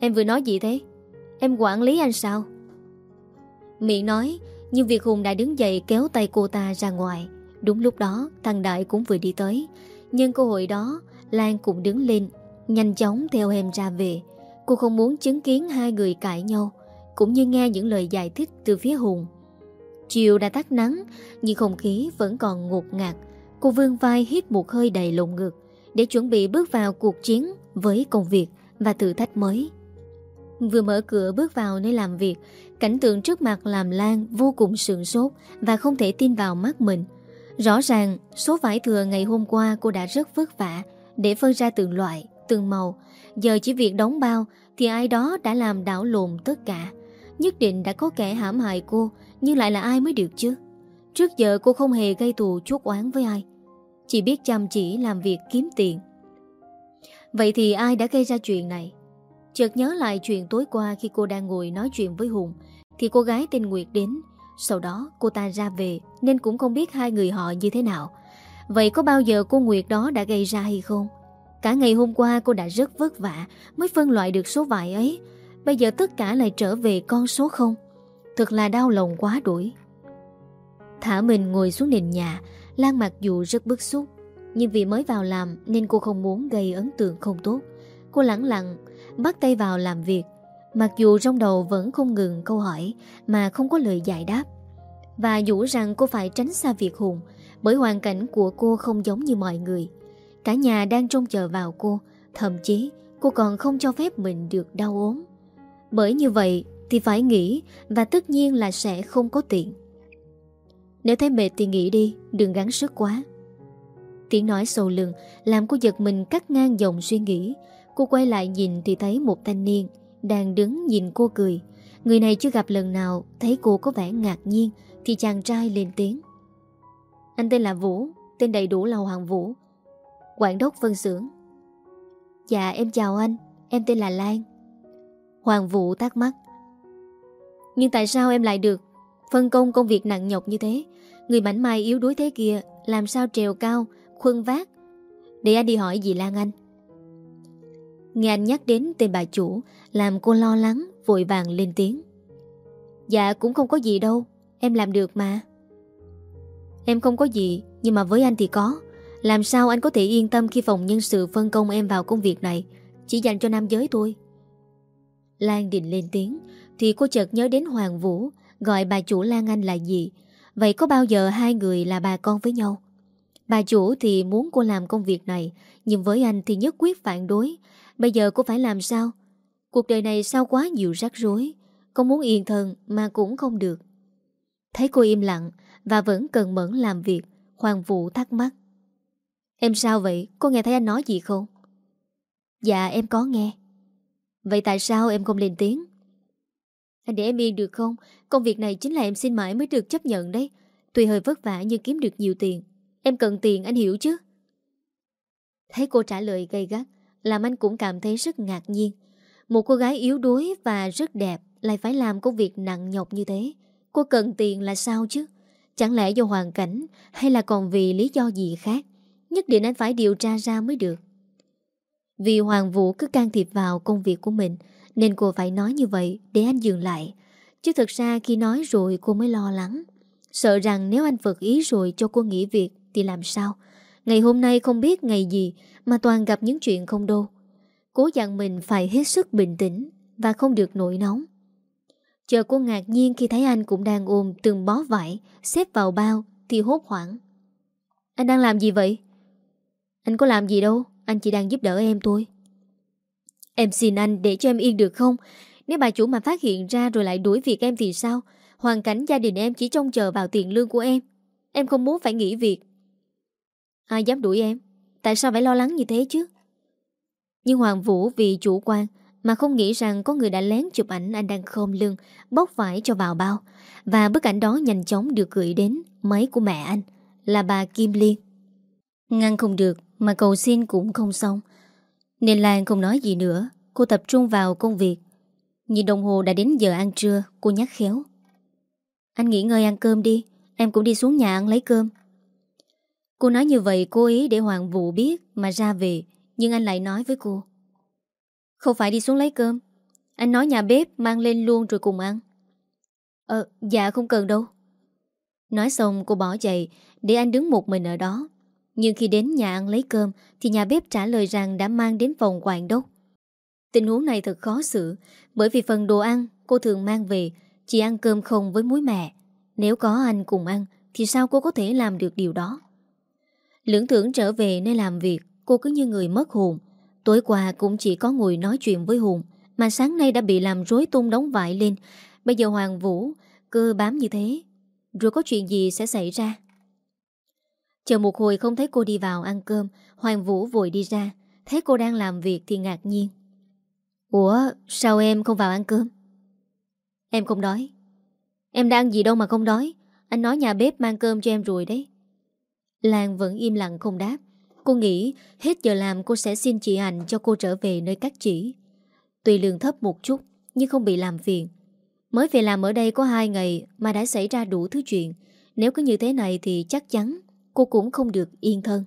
Em vừa nói gì thế? Em quản lý anh sao? Miệng nói, Nhưng Việt Hùng đã đứng dậy kéo tay cô ta ra ngoài Đúng lúc đó, thằng Đại cũng vừa đi tới Nhưng cơ hội đó, Lan cũng đứng lên, Nhanh chóng theo em ra về Cô không muốn chứng kiến hai người cãi nhau, Cũng như nghe những lời giải thích từ phía Hùng Chiều đã tắt nắng, Nhưng không khí vẫn còn ngột ngạt Cô vương vai hít một hơi đầy lộn ngực để chuẩn bị bước vào cuộc chiến với công việc và thử thách mới. Vừa mở cửa bước vào nơi làm việc, cảnh tượng trước mặt làm Lan vô cùng sượng sốt và không thể tin vào mắt mình. Rõ ràng, số vải thừa ngày hôm qua cô đã rất vất vả để phân ra từng loại, từng màu. Giờ chỉ việc đóng bao thì ai đó đã làm đảo lộn tất cả. Nhất định đã có kẻ hãm hại cô, nhưng lại là ai mới được chứ? Trước giờ cô không hề gây tù chuốc oán với ai. Chỉ biết chăm chỉ làm việc kiếm tiền. Vậy thì ai đã gây ra chuyện này? Chợt nhớ lại chuyện tối qua Khi cô đang ngồi nói chuyện với Hùng, Thì cô gái tên Nguyệt đến. Sau đó, cô ta ra về, Nên cũng không biết hai người họ như thế nào. Vậy có bao giờ cô Nguyệt đó đã gây ra hay không? Cả ngày hôm qua cô đã rất vất vả Mới phân loại được số vải ấy. Bây giờ tất cả lại trở về con số không? Thật là đau lòng quá đuổi. Thả mình ngồi xuống nền nhà Lan mặc dù rất bức xúc, Nhưng vì mới vào làm Nên cô không muốn gây ấn tượng không tốt. Cô lặng lặng, Bắt tay vào làm việc. Mặc dù trong đầu vẫn không ngừng câu hỏi Mà không có lời giải đáp. Và dũ rằng cô phải tránh xa việc Hùng, Bởi hoàn cảnh của cô không giống như mọi người. Cả nhà đang trông chờ vào cô, Thậm chí cô còn không cho phép mình được đau ốm. Bởi như vậy thì phải nghỉ Và tất nhiên là sẽ không có tiền nếu thấy mệt thì nghỉ đi, Đừng gắng sức quá. Tiếng nói sầu lừng Làm cô giật mình cắt ngang dòng suy nghĩ. Cô quay lại nhìn thì thấy một thanh niên Đang đứng nhìn cô cười. Người này chưa gặp lần nào, Thấy cô có vẻ ngạc nhiên Thì chàng trai lên tiếng. Anh tên là Vũ, Tên đầy đủ là Hoàng Vũ. Quản đốc phân xưởng. Dạ em chào anh, Em tên là Lan. Hoàng Vũ thắc mắc. Nhưng tại sao em lại được Phân công công việc nặng nhọc như thế? Người mảnh mai yếu đuối thế kia Làm sao trèo cao, khuân vác? Để anh đi hỏi dì Lan Anh. Nghe anh nhắc đến tên bà chủ Làm cô lo lắng Vội vàng lên tiếng. Dạ cũng không có gì đâu Em làm được mà. Em không có gì Nhưng mà với anh thì có. Làm sao anh có thể yên tâm khi phòng nhân sự phân công em vào công việc này? Chỉ dành cho nam giới thôi. Lan định lên tiếng Thì cô chợt nhớ đến Hoàng Vũ Gọi bà chủ Lan Anh là gì? Vậy có bao giờ hai người là bà con với nhau? Bà chủ thì muốn cô làm công việc này, Nhưng với anh thì nhất quyết phản đối. Bây giờ cô phải làm sao? Cuộc đời này sao quá nhiều rắc rối? Con muốn yên thân mà cũng không được. Thấy cô im lặng Và vẫn cần mẫn làm việc, Hoàng Vũ thắc mắc. Em sao vậy? Cô nghe thấy anh nói gì không? Dạ em có nghe. Vậy tại sao em không lên tiếng? Anh để em yên được không? Công việc này chính là em xin mãi mới được chấp nhận đấy. Tuy hơi vất vả nhưng kiếm được nhiều tiền. Em cần tiền, anh hiểu chứ? Thấy cô trả lời gay gắt, Làm anh cũng cảm thấy rất ngạc nhiên. Một cô gái yếu đuối và rất đẹp Lại phải làm công việc nặng nhọc như thế. Cô cần tiền là sao chứ? Chẳng lẽ do hoàn cảnh Hay là còn vì lý do gì khác? Nhất định anh phải điều tra ra mới được. Vì Hoàng Vũ cứ can thiệp vào công việc của mình nên cô phải nói như vậy Để anh dừng lại. Chứ thực ra khi nói rồi cô mới lo lắng. Sợ rằng nếu anh vượt ý rồi cho cô nghỉ việc Thì làm sao? Ngày hôm nay không biết ngày gì Mà toàn gặp những chuyện không đâu Cố dặn mình phải hết sức bình tĩnh Và không được nổi nóng. Chờ cô ngạc nhiên khi thấy anh cũng đang ôm từng bó vải Xếp vào bao Thì hốt hoảng. Anh đang làm gì vậy? Anh có làm gì đâu, Anh chỉ đang giúp đỡ em thôi. Em xin anh để cho em yên được không? Nếu bà chủ mà phát hiện ra rồi lại đuổi việc em thì sao? Hoàn cảnh gia đình em chỉ trông chờ vào tiền lương của em. Em không muốn phải nghỉ việc. Ai dám đuổi em? Tại sao phải lo lắng như thế chứ? Nhưng Hoàng Vũ vì chủ quan Mà không nghĩ rằng có người đã lén chụp ảnh Anh đang khom lưng, Bóc vải cho vào bao. Và bức ảnh đó nhanh chóng được gửi đến Máy của mẹ anh, Là bà Kim Liên. Ngăn không được Mà cầu xin cũng không xong. Nên Lan không nói gì nữa. Cô tập trung vào công việc. Nhìn đồng hồ đã đến giờ ăn trưa, Cô nhắc khéo. Anh nghỉ ngơi ăn cơm đi, Em cũng đi xuống nhà ăn lấy cơm. Cô nói như vậy cố ý để Hoàng Vũ biết Mà ra về, Nhưng anh lại nói với cô. Không phải đi xuống lấy cơm. Anh nói nhà bếp mang lên luôn rồi cùng ăn. Ờ dạ không cần đâu. Nói xong cô bỏ chạy Để anh đứng một mình ở đó. Nhưng khi đến nhà ăn lấy cơm, Thì nhà bếp trả lời rằng đã mang đến phòng quản đốc Tình huống này thật khó xử, Bởi vì phần đồ ăn cô thường mang về, Chỉ ăn cơm không với muối mẹ Nếu có anh cùng ăn, Thì sao cô có thể làm được điều đó? Lưỡng thưởng trở về nơi làm việc, Cô cứ như người mất hồn. Tối qua cũng chỉ có ngồi nói chuyện với Hùng, Mà sáng nay đã bị làm rối tung đóng vải lên. Bây giờ Hoàng Vũ, Cứ bám như thế, Rồi có chuyện gì sẽ xảy ra? Chờ một hồi không thấy cô đi vào ăn cơm, Hoàng Vũ vội đi ra. Thấy cô đang làm việc thì ngạc nhiên. Ủa, sao em không vào ăn cơm? Em không đói. Em đang gì đâu mà không đói. Anh nói nhà bếp mang cơm cho em rồi đấy. Lan vẫn im lặng không đáp. Cô nghĩ hết giờ làm cô sẽ xin chị Hạnh cho cô trở về nơi cắt chỉ Tùy lương thấp một chút, Nhưng không bị làm phiền. Mới về làm ở đây có hai ngày Mà đã xảy ra đủ thứ chuyện. Nếu cứ như thế này thì chắc chắn Cô cũng không được yên thân.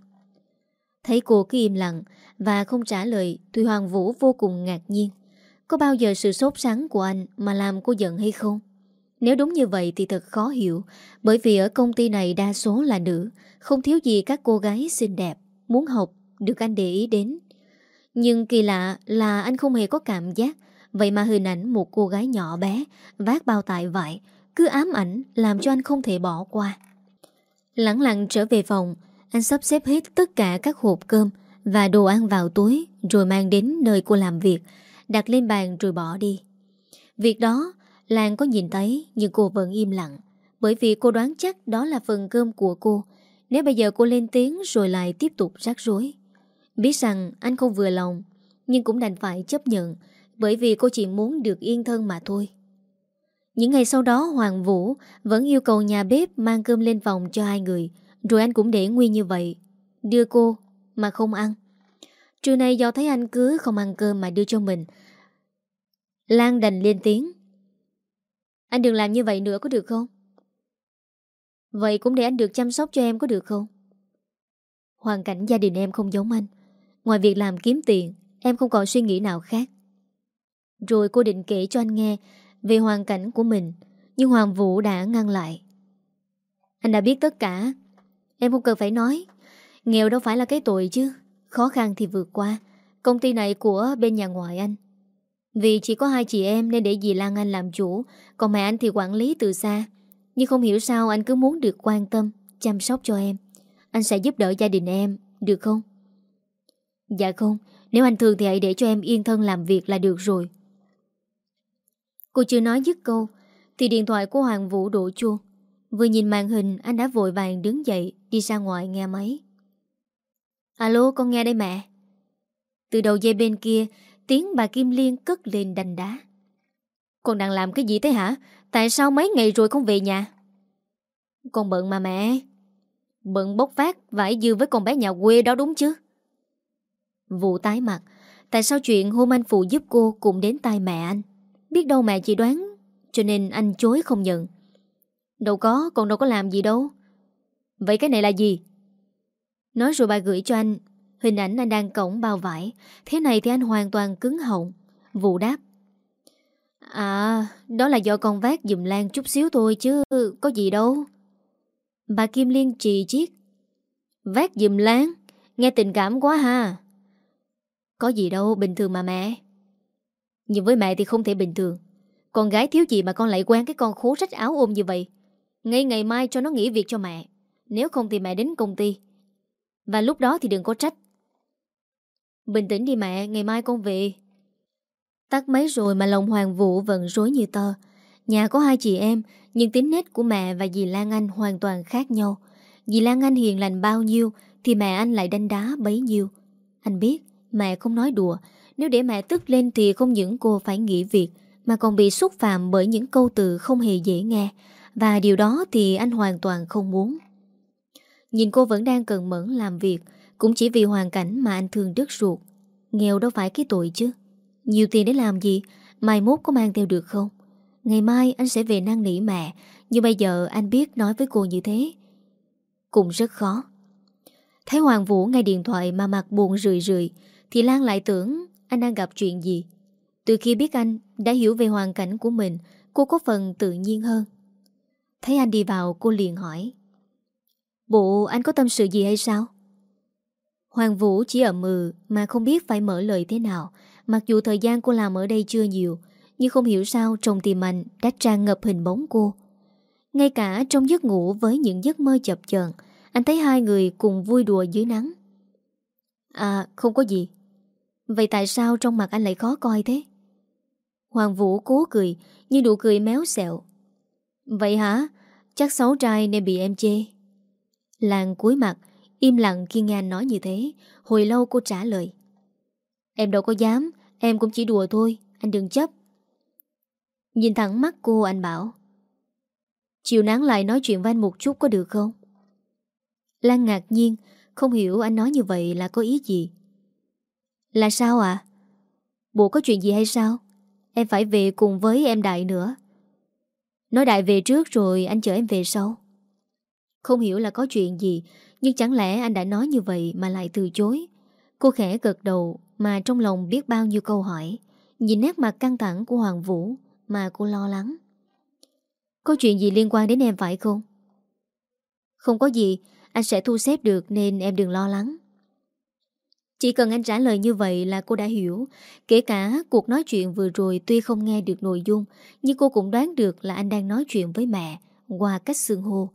Thấy cô cứ im lặng Và không trả lời, Thùy Hoàng Vũ vô cùng ngạc nhiên. Có bao giờ sự sốt sắng của anh Mà làm cô giận hay không? Nếu đúng như vậy thì thật khó hiểu, Bởi vì ở công ty này đa số là nữ, Không thiếu gì các cô gái xinh đẹp, Muốn học, được anh để ý đến. Nhưng kỳ lạ là anh không hề có cảm giác, Vậy mà hình ảnh một cô gái nhỏ bé, Vác bao tải vải, Cứ ám ảnh, làm cho anh không thể bỏ qua. Lặng lặng trở về phòng. Anh sắp xếp hết tất cả các hộp cơm Và đồ ăn vào túi, Rồi mang đến nơi cô làm việc. Đặt lên bàn rồi bỏ đi. Việc đó Lan có nhìn thấy Nhưng cô vẫn im lặng. Bởi vì cô đoán chắc đó là phần cơm của cô. Nếu bây giờ cô lên tiếng Rồi lại tiếp tục rắc rối. Biết rằng anh không vừa lòng, Nhưng cũng đành phải chấp nhận. Bởi vì cô chỉ muốn được yên thân mà thôi. Những ngày sau đó, Hoàng Vũ Vẫn yêu cầu nhà bếp mang cơm lên phòng cho hai người, Rồi anh cũng để nguyên như vậy. Đưa cô mà không ăn. Trưa nay do thấy anh cứ không ăn cơm mà đưa cho mình. Lan đành lên tiếng. Anh đừng làm như vậy nữa, có được không? Vậy cũng để anh được chăm sóc cho em, có được không? Hoàn cảnh gia đình em không giống anh. Ngoài việc làm kiếm tiền, Em không còn suy nghĩ nào khác. Rồi cô định kể cho anh nghe về hoàn cảnh của mình, Nhưng Hoàng Vũ đã ngăn lại. Anh đã biết tất cả. Em không cần phải nói. Nghèo đâu phải là cái tội chứ. Khó khăn thì vượt qua. Công ty này của bên nhà ngoại anh. Vì chỉ có hai chị em nên để dì Lan Anh làm chủ, Còn mẹ anh thì quản lý từ xa. Nhưng không hiểu sao anh cứ muốn được quan tâm, Chăm sóc cho em. Anh sẽ giúp đỡ gia đình em, Được không? Dạ không. Nếu anh thường thì hãy để cho em yên thân làm việc là được rồi. Cô chưa nói dứt câu, Thì điện thoại của Hoàng Vũ đổ chuông. Vừa nhìn màn hình, Anh đã vội vàng đứng dậy, Đi ra ngoài nghe máy. Alo, con nghe đây mẹ. Từ đầu dây bên kia, Tiếng bà Kim Liên cất lên đành đá. Con đang làm cái gì thế hả? Tại sao mấy ngày rồi không về nhà? Con bận mà mẹ. Bận bốc vác, Vải dư với con bé nhà quê đó đúng chứ? Vụ tái mặt. Tại sao chuyện hôm anh phụ giúp cô Cũng đến tai mẹ anh? Biết đâu mẹ chỉ đoán Cho nên anh chối không nhận. Đâu có, con đâu có làm gì đâu. Vậy cái này là gì? Nói rồi bà gửi cho anh Hình ảnh anh đang cổng bao vải. Thế này thì anh hoàn toàn cứng họng Vụ đáp. À đó là do con vác dùm Lan chút xíu thôi chứ Có gì đâu. Bà Kim Liên trì chiếc Vác dùm Lan? Nghe tình cảm quá ha. Có gì đâu bình thường mà mẹ. Nhưng với mẹ thì không thể bình thường. Con gái thiếu gì mà con lại quen cái con khố rách áo ôm như vậy? Ngay ngày mai cho nó nghỉ việc cho mẹ. Nếu không thì mẹ đến công ty. Và lúc đó thì đừng có trách. Bình tĩnh đi mẹ, Ngày mai con về. Tắt máy rồi mà lòng Hoàng Vũ vẫn rối như tơ. Nhà có hai chị em, Nhưng tính nết của mẹ và dì Lan Anh hoàn toàn khác nhau. Dì Lan Anh hiền lành bao nhiêu Thì mẹ anh lại đánh đá bấy nhiêu. Anh biết, mẹ không nói đùa nếu để mẹ tức lên thì không những cô phải nghỉ việc, Mà còn bị xúc phạm bởi những câu từ không hề dễ nghe. Và điều đó thì anh hoàn toàn không muốn. Nhìn cô vẫn đang cần mẫn làm việc, Cũng chỉ vì hoàn cảnh mà anh thương đứt ruột. Nghèo đâu phải cái tội chứ. Nhiều tiền để làm gì? Mai mốt có mang theo được không? Ngày mai anh sẽ về năn nỉ mẹ, Nhưng bây giờ anh biết nói với cô như thế. Cũng rất khó. Thấy Hoàng Vũ nghe điện thoại mà mặt buồn rười rười Thì Lan lại tưởng anh đang gặp chuyện gì Từ khi biết anh đã hiểu về hoàn cảnh của mình Cô có phần tự nhiên hơn Thấy anh đi vào cô liền hỏi Bộ anh có tâm sự gì hay sao? Hoàng Vũ chỉ ậm mừ mà không biết phải mở lời thế nào. Mặc dù thời gian cô làm ở đây chưa nhiều, nhưng không hiểu sao trong tim anh đã tràn ngập hình bóng cô. Ngay cả trong giấc ngủ với những giấc mơ chập chờn, anh thấy hai người cùng vui đùa dưới nắng. À, không có gì. Vậy tại sao trong mặt anh lại khó coi thế? Hoàng Vũ cố cười, nhưng đủ cười méo xẹo. Vậy hả? Chắc xấu trai nên bị em chê. Lan cúi mặt Im lặng khi nghe anh nói như thế Hồi lâu cô trả lời Em đâu có dám Em cũng chỉ đùa thôi Anh đừng chấp Nhìn thẳng mắt cô anh bảo Chiều nắng lại nói chuyện với anh một chút có được không? Lan ngạc nhiên Không hiểu anh nói như vậy là có ý gì là sao ạ? À? Bộ có chuyện gì hay sao? Em phải về cùng với em Đại nữa Nói Đại về trước rồi anh chở em về sau không hiểu là có chuyện gì, Nhưng chẳng lẽ anh đã nói như vậy mà lại từ chối Cô khẽ gật đầu, Mà trong lòng biết bao nhiêu câu hỏi Nhìn nét mặt căng thẳng của Hoàng Vũ Mà cô lo lắng Có chuyện gì liên quan đến em phải không? Không có gì, Anh sẽ thu xếp được nên em đừng lo lắng chỉ cần anh trả lời như vậy là cô đã hiểu. Kể cả cuộc nói chuyện vừa rồi Tuy không nghe được nội dung, Nhưng cô cũng đoán được là anh đang nói chuyện với mẹ, Qua cách xương hô.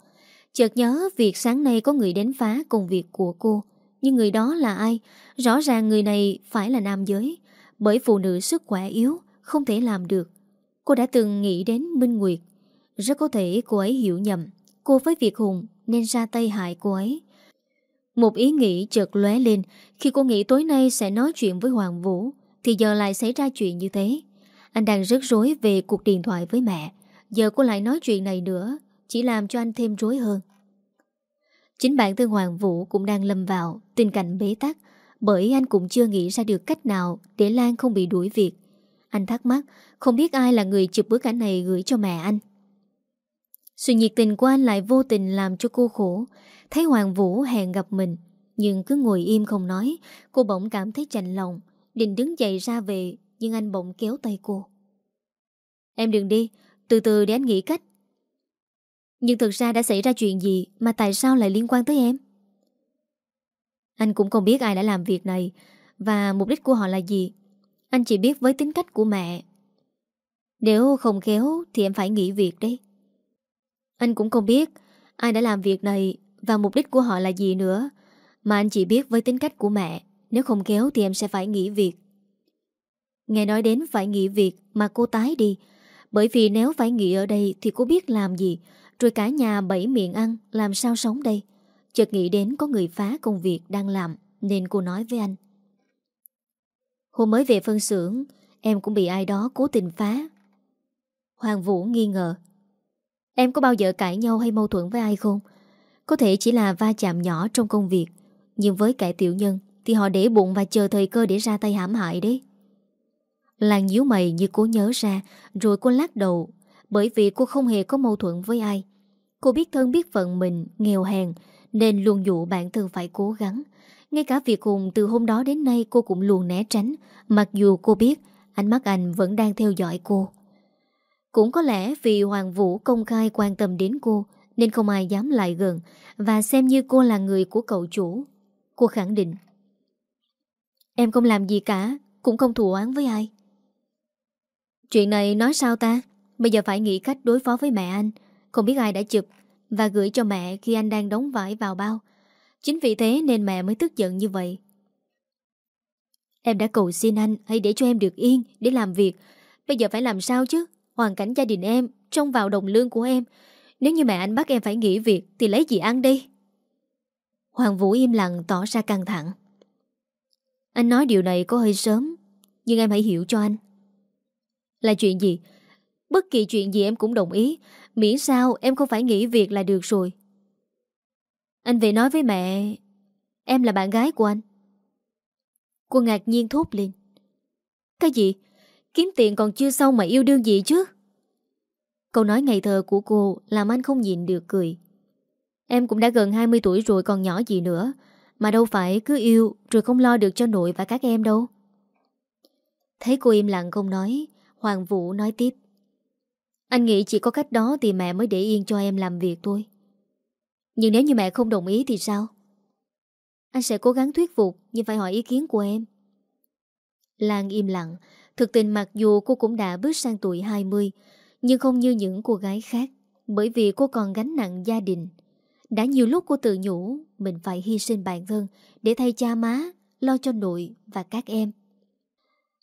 Chợt nhớ việc sáng nay có người đến phá công việc của cô. Nhưng người đó là ai? Rõ ràng người này phải là nam giới, Bởi phụ nữ sức khỏe yếu, Không thể làm được. Cô đã từng nghĩ đến Minh Nguyệt. Rất có thể cô ấy hiểu nhầm. Cô với Việt Hùng nên ra tay hại cô ấy. Một ý nghĩ chợt lóe lên, Khi cô nghĩ tối nay sẽ nói chuyện với Hoàng Vũ, Thì giờ lại xảy ra chuyện như thế Anh đang rất rối về cuộc điện thoại với mẹ Giờ cô lại nói chuyện này nữa, Chỉ làm cho anh thêm rối hơn Chính bản thân Hoàng Vũ cũng đang lâm vào tình cảnh bế tắc, bởi anh cũng chưa nghĩ ra được cách nào để Lan không bị đuổi việc. Anh thắc mắc, không biết ai là người chụp bức ảnh này gửi cho mẹ anh. Sự nhiệt tình của anh lại vô tình làm cho cô khổ. Thấy Hoàng Vũ hẹn gặp mình, nhưng cứ ngồi im không nói, Cô bỗng cảm thấy chạnh lòng, Định đứng dậy ra về, Nhưng anh bỗng kéo tay cô. Em đừng đi, Từ từ để anh nghĩ cách. Nhưng thực ra đã xảy ra chuyện gì Mà tại sao lại liên quan tới em? Anh cũng không biết ai đã làm việc này, Và mục đích của họ là gì. Anh chỉ biết với tính cách của mẹ. Nếu không khéo Thì em phải nghỉ việc đấy. Anh cũng không biết Ai đã làm việc này và mục đích của họ là gì nữa? Mà anh chỉ biết với tính cách của mẹ, Nếu không kéo thì em sẽ phải nghỉ việc. Nghe nói đến phải nghỉ việc Mà cô tái đi, bởi vì nếu phải nghỉ ở đây thì cô biết làm gì, Rồi cả nhà bảy miệng ăn, Làm sao sống đây? Chợt nghĩ đến có người phá công việc đang làm, Nên cô nói với anh. Hôm mới về phân xưởng, Em cũng bị ai đó cố tình phá. Hoàng Vũ nghi ngờ. Em có bao giờ cãi nhau hay mâu thuẫn với ai không? Có thể chỉ là va chạm nhỏ trong công việc, Nhưng với kẻ tiểu nhân Thì họ để bụng và chờ thời cơ để ra tay hãm hại đấy. Lan nhíu mày như cố nhớ ra, Rồi cô lắc đầu, Bởi vì cô không hề có mâu thuẫn với ai. Cô biết thân biết phận mình Nghèo hèn, Nên luôn dụ bản thân phải cố gắng. Ngay cả việc Hùng từ hôm đó đến nay Cô cũng luôn né tránh, Mặc dù cô biết Ánh mắt anh vẫn đang theo dõi cô. Cũng có lẽ vì Hoàng Vũ công khai quan tâm đến cô nên không ai dám lại gần Và xem như cô là người của cậu chủ. Cô khẳng định, Em không làm gì cả, Cũng không thù oán với ai. Chuyện này nói sao ta? Bây giờ phải nghĩ cách đối phó với mẹ anh. Không biết ai đã chụp Và gửi cho mẹ khi anh đang đóng vải vào bao. Chính vì thế nên mẹ mới tức giận như vậy. Em đã cầu xin anh Hãy để cho em được yên để làm việc. Bây giờ phải làm sao chứ? Hoàn cảnh gia đình em Trông vào đồng lương của em. Nếu như mẹ anh bắt em phải nghỉ việc Thì lấy gì ăn đi? Hoàng Vũ im lặng tỏ ra căng thẳng. Anh nói điều này có hơi sớm, Nhưng em hãy hiểu cho anh. Là chuyện gì? Bất kỳ chuyện gì em cũng đồng ý. Miễn sao em không phải nghỉ việc là được rồi. Anh về nói với mẹ, Em là bạn gái của anh. Cô ngạc nhiên thốt lên. Cái gì? Kiếm tiền còn chưa xong mà yêu đương gì chứ? Câu nói ngày thơ của cô làm anh không nhìn được cười. Em cũng đã gần 20 tuổi rồi còn nhỏ gì nữa. Mà đâu phải cứ yêu rồi không lo được cho nội và các em đâu. Thấy cô im lặng không nói, Hoàng Vũ nói tiếp Anh nghĩ chỉ có cách đó thì mẹ mới để yên cho em làm việc thôi Nhưng nếu như mẹ không đồng ý thì sao? Anh sẽ cố gắng thuyết phục Nhưng phải hỏi ý kiến của em Lan im lặng Thực tình mặc dù cô cũng đã bước sang tuổi 20 nhưng không như những cô gái khác, Bởi vì cô còn gánh nặng gia đình. Đã nhiều lúc cô tự nhủ, Mình phải hy sinh bản thân Để thay cha má, Lo cho nội và các em.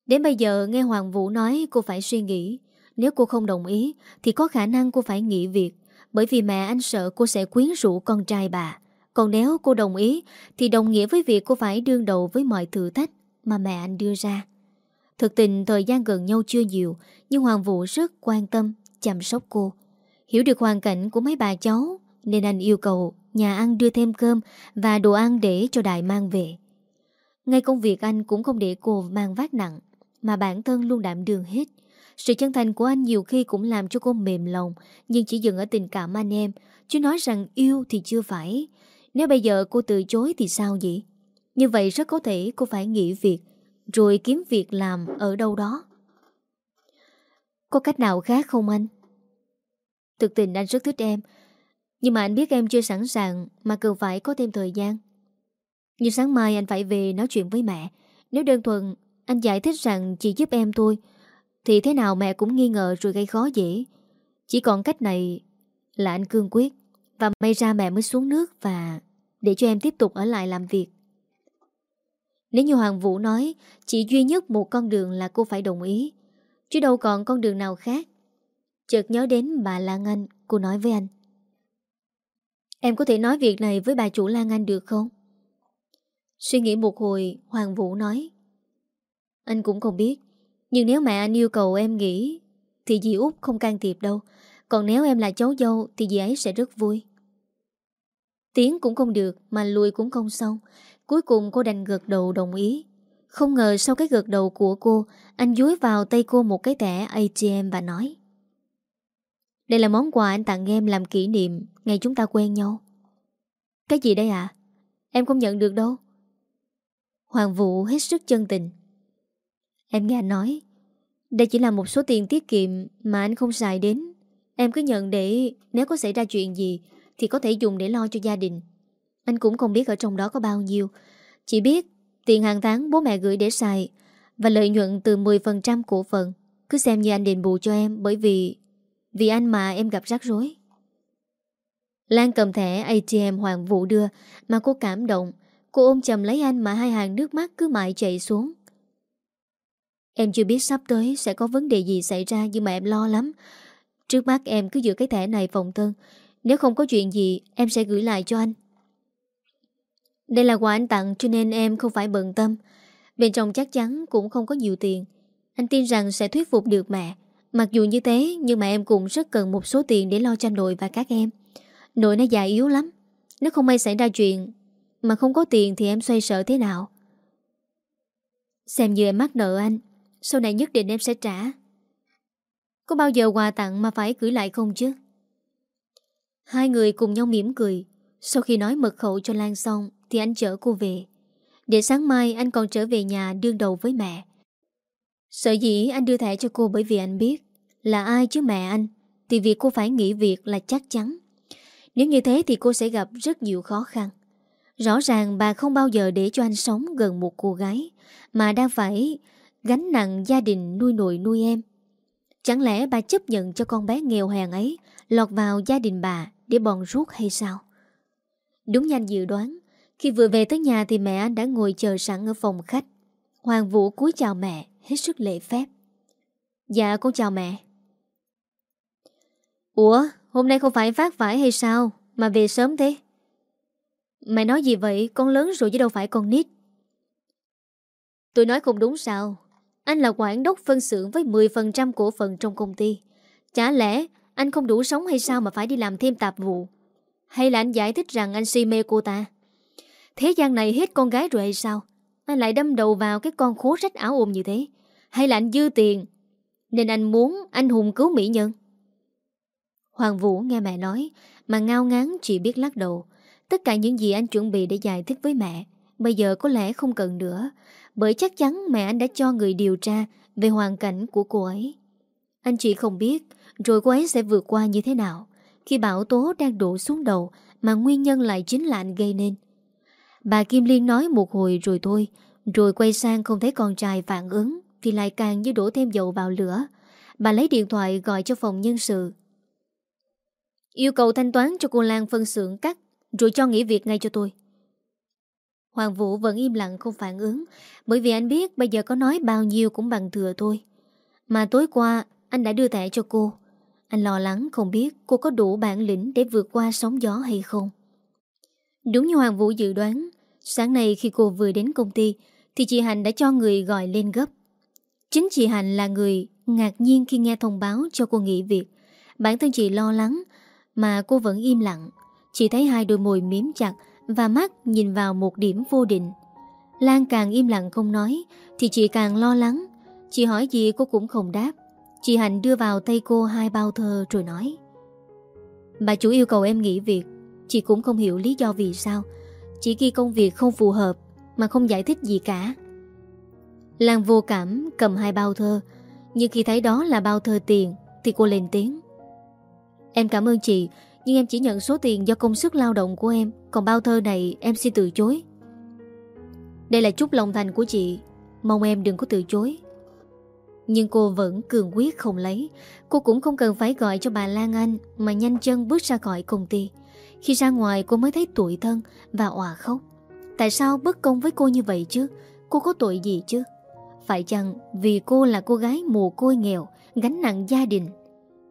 Đến bây giờ, nghe Hoàng Vũ nói, cô phải suy nghĩ. Nếu cô không đồng ý, Thì có khả năng cô phải nghỉ việc, Bởi vì mẹ anh sợ cô sẽ quyến rũ con trai bà. Còn nếu cô đồng ý, Thì đồng nghĩa với việc cô phải đương đầu với mọi thử thách Mà mẹ anh đưa ra. Thực tình, thời gian gần nhau chưa nhiều nhưng Hoàng Vũ rất quan tâm Chăm sóc cô Hiểu được hoàn cảnh của mấy bà cháu Nên anh yêu cầu nhà ăn đưa thêm cơm Và đồ ăn để cho Đại mang về Ngay công việc anh cũng không để cô mang vác nặng mà bản thân luôn đảm đường hết. Sự chân thành của anh nhiều khi cũng làm cho cô mềm lòng, nhưng chỉ dừng ở tình cảm anh em, chứ nói rằng yêu thì chưa phải. Nếu bây giờ cô từ chối thì sao vậy? Như vậy rất có thể cô phải nghỉ việc, rồi kiếm việc làm ở đâu đó. Có cách nào khác không anh? Thực tình anh rất thích em, nhưng mà anh biết em chưa sẵn sàng mà cần phải có thêm thời gian. Nhưng sáng mai anh phải về nói chuyện với mẹ. Nếu đơn thuần anh giải thích rằng chỉ giúp em thôi Thì thế nào mẹ cũng nghi ngờ rồi gây khó dễ Chỉ còn cách này là anh cương quyết Và may ra mẹ mới xuống nước và để cho em tiếp tục ở lại làm việc Nếu như Hoàng Vũ nói Chỉ duy nhất một con đường là cô phải đồng ý Chứ đâu còn con đường nào khác. Chợt nhớ đến bà Lan Anh Cô nói với anh. Em có thể nói việc này với bà chủ Lan Anh được không? Suy nghĩ một hồi, Hoàng Vũ nói. Anh cũng không biết, Nhưng nếu mẹ anh yêu cầu em nghĩ Thì dì út không can thiệp đâu. Còn nếu em là cháu dâu, Thì dì ấy sẽ rất vui. Tiến cũng không được, Mà lùi cũng không xong. Cuối cùng cô đành gật đầu đồng ý. Không ngờ sau cái gật đầu của cô, Anh dúi vào tay cô một cái thẻ ATM và nói, Đây là món quà anh tặng em làm kỷ niệm Ngày chúng ta quen nhau. Cái gì đây ạ? Em không nhận được đâu. Hoàng Vũ hết sức chân tình. Em nghe anh nói, Đây chỉ là một số tiền tiết kiệm Mà anh không xài đến. Em cứ nhận để nếu có xảy ra chuyện gì Thì có thể dùng để lo cho gia đình. Anh cũng không biết ở trong đó có bao nhiêu. Chỉ biết tiền hàng tháng bố mẹ gửi để xài Và lợi nhuận từ 10% cổ phần Cứ xem như anh đền bù cho em Bởi vì Vì anh mà em gặp rắc rối Lan cầm thẻ ATM Hoàng Vũ đưa, Mà cô cảm động Cô ôm chầm lấy anh mà hai hàng nước mắt cứ mãi chạy xuống Em chưa biết sắp tới sẽ có vấn đề gì xảy ra nhưng mà em lo lắm. Trước mắt em cứ giữ cái thẻ này phòng thân. Nếu không có chuyện gì, em sẽ gửi lại cho anh. Đây là quà anh tặng cho nên em không phải bận tâm. Bên trong chắc chắn cũng không có nhiều tiền. Anh tin rằng sẽ thuyết phục được mẹ. Mặc dù như thế, nhưng mà em cũng rất cần một số tiền để lo cho nội và các em. Nội nó già yếu lắm. Nếu không may xảy ra chuyện mà không có tiền thì em xoay sở thế nào? Xem như em mắc nợ anh sau này nhất định em sẽ trả Có bao giờ quà tặng mà phải gửi lại không chứ Hai người cùng nhau mỉm cười Sau khi nói mật khẩu cho Lan xong thì anh chở cô về. Để sáng mai anh còn trở về nhà đương đầu với mẹ. Sợ dĩ anh đưa thẻ cho cô bởi vì anh biết Là ai chứ mẹ anh, Thì việc cô phải nghỉ việc là chắc chắn. Nếu như thế thì cô sẽ gặp rất nhiều khó khăn. Rõ ràng bà không bao giờ để cho anh sống gần một cô gái, Mà đang phải Gánh nặng gia đình nuôi nội nuôi em. Chẳng lẽ bà chấp nhận cho con bé nghèo hèn ấy Lọt vào gia đình bà Để bòn rút hay sao? Đúng nhanh dự đoán khi vừa về tới nhà thì mẹ anh đã ngồi chờ sẵn ở phòng khách. Hoàng Vũ cúi chào mẹ, Hết sức lễ phép. Dạ con chào mẹ. Ủa, hôm nay không phải phát vải hay sao? Mà về sớm thế. Mẹ nói gì vậy? Con lớn rồi chứ đâu phải con nít. Tôi nói không đúng sao? Anh là quản đốc phân xưởng với 10% cổ phần trong công ty. Chả lẽ anh không đủ sống hay sao mà phải đi làm thêm tạp vụ? Hay là anh giải thích rằng anh si mê cô ta? Thế gian này hết con gái rồi hay sao? Anh lại đâm đầu vào cái con khố rách áo ồn như thế? Hay là anh dư tiền? Nên anh muốn anh hùng cứu mỹ nhân? Hoàng Vũ nghe mẹ nói, mà ngao ngán chỉ biết lắc đầu. Tất cả những gì anh chuẩn bị để giải thích với mẹ, bây giờ có lẽ không cần nữa, bởi chắc chắn mẹ anh đã cho người điều tra Về hoàn cảnh của cô ấy Anh chỉ không biết Rồi cô ấy sẽ vượt qua như thế nào Khi bão tố đang đổ xuống đầu Mà nguyên nhân lại chính là anh gây nên Bà Kim Liên nói một hồi rồi thôi, Rồi quay sang không thấy con trai phản ứng Thì lại càng như đổ thêm dầu vào lửa. Bà lấy điện thoại gọi cho phòng nhân sự. Yêu cầu thanh toán cho cô Lan phân xưởng cắt, Rồi cho nghỉ việc ngay cho tôi. Hoàng Vũ vẫn im lặng không phản ứng, Bởi vì anh biết bây giờ có nói bao nhiêu cũng bằng thừa thôi. Mà tối qua, anh đã đưa thẻ cho cô. Anh lo lắng không biết cô có đủ bản lĩnh để vượt qua sóng gió hay không. Đúng như Hoàng Vũ dự đoán Sáng nay khi cô vừa đến công ty, Thì chị Hạnh đã cho người gọi lên gấp Chính chị Hạnh là người ngạc nhiên khi nghe thông báo cho cô nghỉ việc Bản thân chị lo lắng, Mà cô vẫn im lặng Chị thấy hai đôi môi miếm chặt và mắt nhìn vào một điểm vô định. Lan càng im lặng không nói, thì chị càng lo lắng. Chị hỏi gì cô cũng không đáp. Chị Hạnh đưa vào tay cô hai bao thơ rồi nói Bà chủ yêu cầu em nghỉ việc Chị cũng không hiểu lý do vì sao chỉ khi công việc không phù hợp, Mà không giải thích gì cả. Lan vô cảm cầm hai bao thơ, Nhưng khi thấy đó là bao thơ tiền Thì cô lên tiếng. Em cảm ơn chị, nhưng em chỉ nhận số tiền do công sức lao động của em, Còn bao thơ này em xin từ chối. Đây là chút lòng thành của chị, Mong em đừng có từ chối. Nhưng cô vẫn cường quyết không lấy, Cô cũng không cần phải gọi cho bà Lan Anh Mà nhanh chân bước ra khỏi công ty. Khi ra ngoài, cô mới thấy tuổi thân Và òa khóc. Tại sao bất công với cô như vậy chứ? Cô có tội gì chứ? Phải chăng vì cô là cô gái mồ côi nghèo, Gánh nặng gia đình?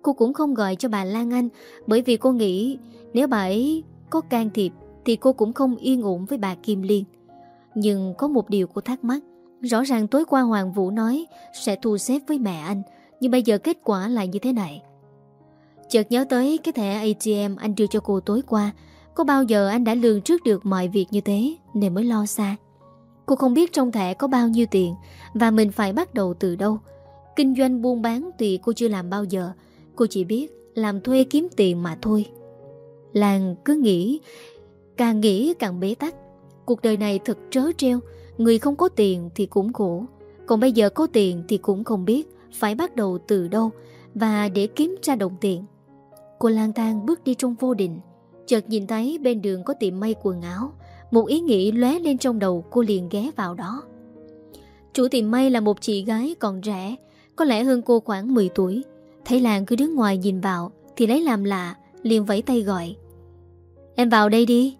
Cô cũng không gọi cho bà Lan Anh, Bởi vì cô nghĩ Nếu bà ấy có can thiệp Thì cô cũng không yên ổn với bà Kim Liên. Nhưng có một điều cô thắc mắc, Rõ ràng tối qua Hoàng Vũ nói Sẽ thu xếp với mẹ anh, Nhưng bây giờ kết quả lại như thế này. Chợt nhớ tới cái thẻ ATM anh đưa cho cô tối qua. Có bao giờ anh đã lường trước được mọi việc như thế, Nên mới lo xa. Cô không biết trong thẻ có bao nhiêu tiền Và mình phải bắt đầu từ đâu. Kinh doanh buôn bán thì cô chưa làm bao giờ. Cô chỉ biết làm thuê kiếm tiền mà thôi. Làng cứ nghĩ, Càng nghĩ càng bế tắc. Cuộc đời này thật trớ treo Người không có tiền thì cũng khổ. Còn bây giờ có tiền thì cũng không biết Phải bắt đầu từ đâu Và để kiếm ra đồng tiền. Cô lang thang bước đi trong vô định. Chợt nhìn thấy bên đường có tiệm may quần áo. Một ý nghĩ lóe lên trong đầu, cô liền ghé vào đó. Chủ tiệm may là một chị gái còn trẻ, Có lẽ hơn cô khoảng 10 tuổi. Thấy làng cứ đứng ngoài nhìn vào, Thì lấy làm lạ, liền vẫy tay gọi. Em vào đây đi.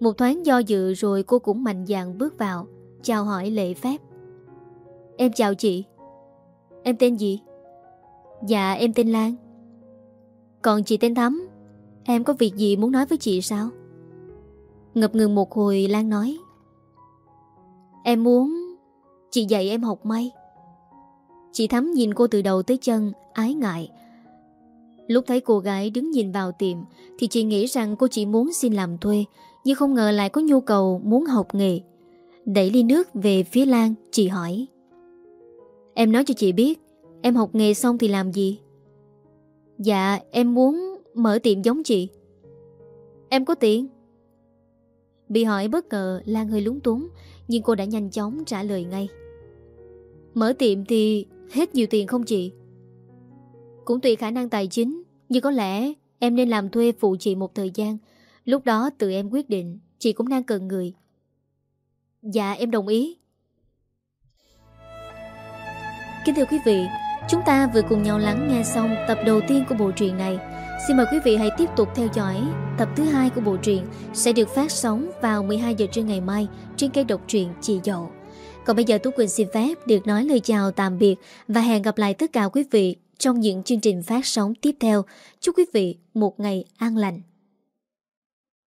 Một thoáng do dự rồi cô cũng mạnh dạn bước vào, Chào hỏi lễ phép. Em chào chị. Em tên gì? Dạ em tên Lan. Còn chị tên Thắm, Em có việc gì muốn nói với chị sao? Ngập ngừng một hồi, Lan nói. Em muốn Chị dạy em học may. Chị Thắm nhìn cô từ đầu tới chân, Ái ngại. Lúc thấy cô gái đứng nhìn vào tiệm, Thì chị nghĩ rằng cô chỉ muốn xin làm thuê, Nhưng không ngờ lại có nhu cầu muốn học nghề. Đẩy ly nước về phía Lan, Chị hỏi. Em nói cho chị biết, Em học nghề xong thì làm gì? Dạ em muốn mở tiệm giống chị. Em có tiền. Bị hỏi bất ngờ Lan hơi lúng túng, Nhưng cô đã nhanh chóng trả lời ngay. Mở tiệm thì hết nhiều tiền không chị? Cũng tùy khả năng tài chính, Nhưng có lẽ em nên làm thuê phụ chị một thời gian. Lúc đó tự em quyết định, Chị cũng đang cần người. Dạ em đồng ý. Kính thưa quý vị Chúng ta vừa cùng nhau lắng nghe xong tập đầu tiên của bộ truyện này Xin mời quý vị hãy tiếp tục theo dõi Tập thứ hai của bộ truyện Sẽ được phát sóng vào 12 giờ trưa ngày mai Trên kênh độc truyện Chị Dậu Còn bây giờ Tú Quỳnh xin phép được nói lời chào tạm biệt Và hẹn gặp lại tất cả quý vị trong những chương trình phát sóng tiếp theo. Chúc quý vị một ngày an lành.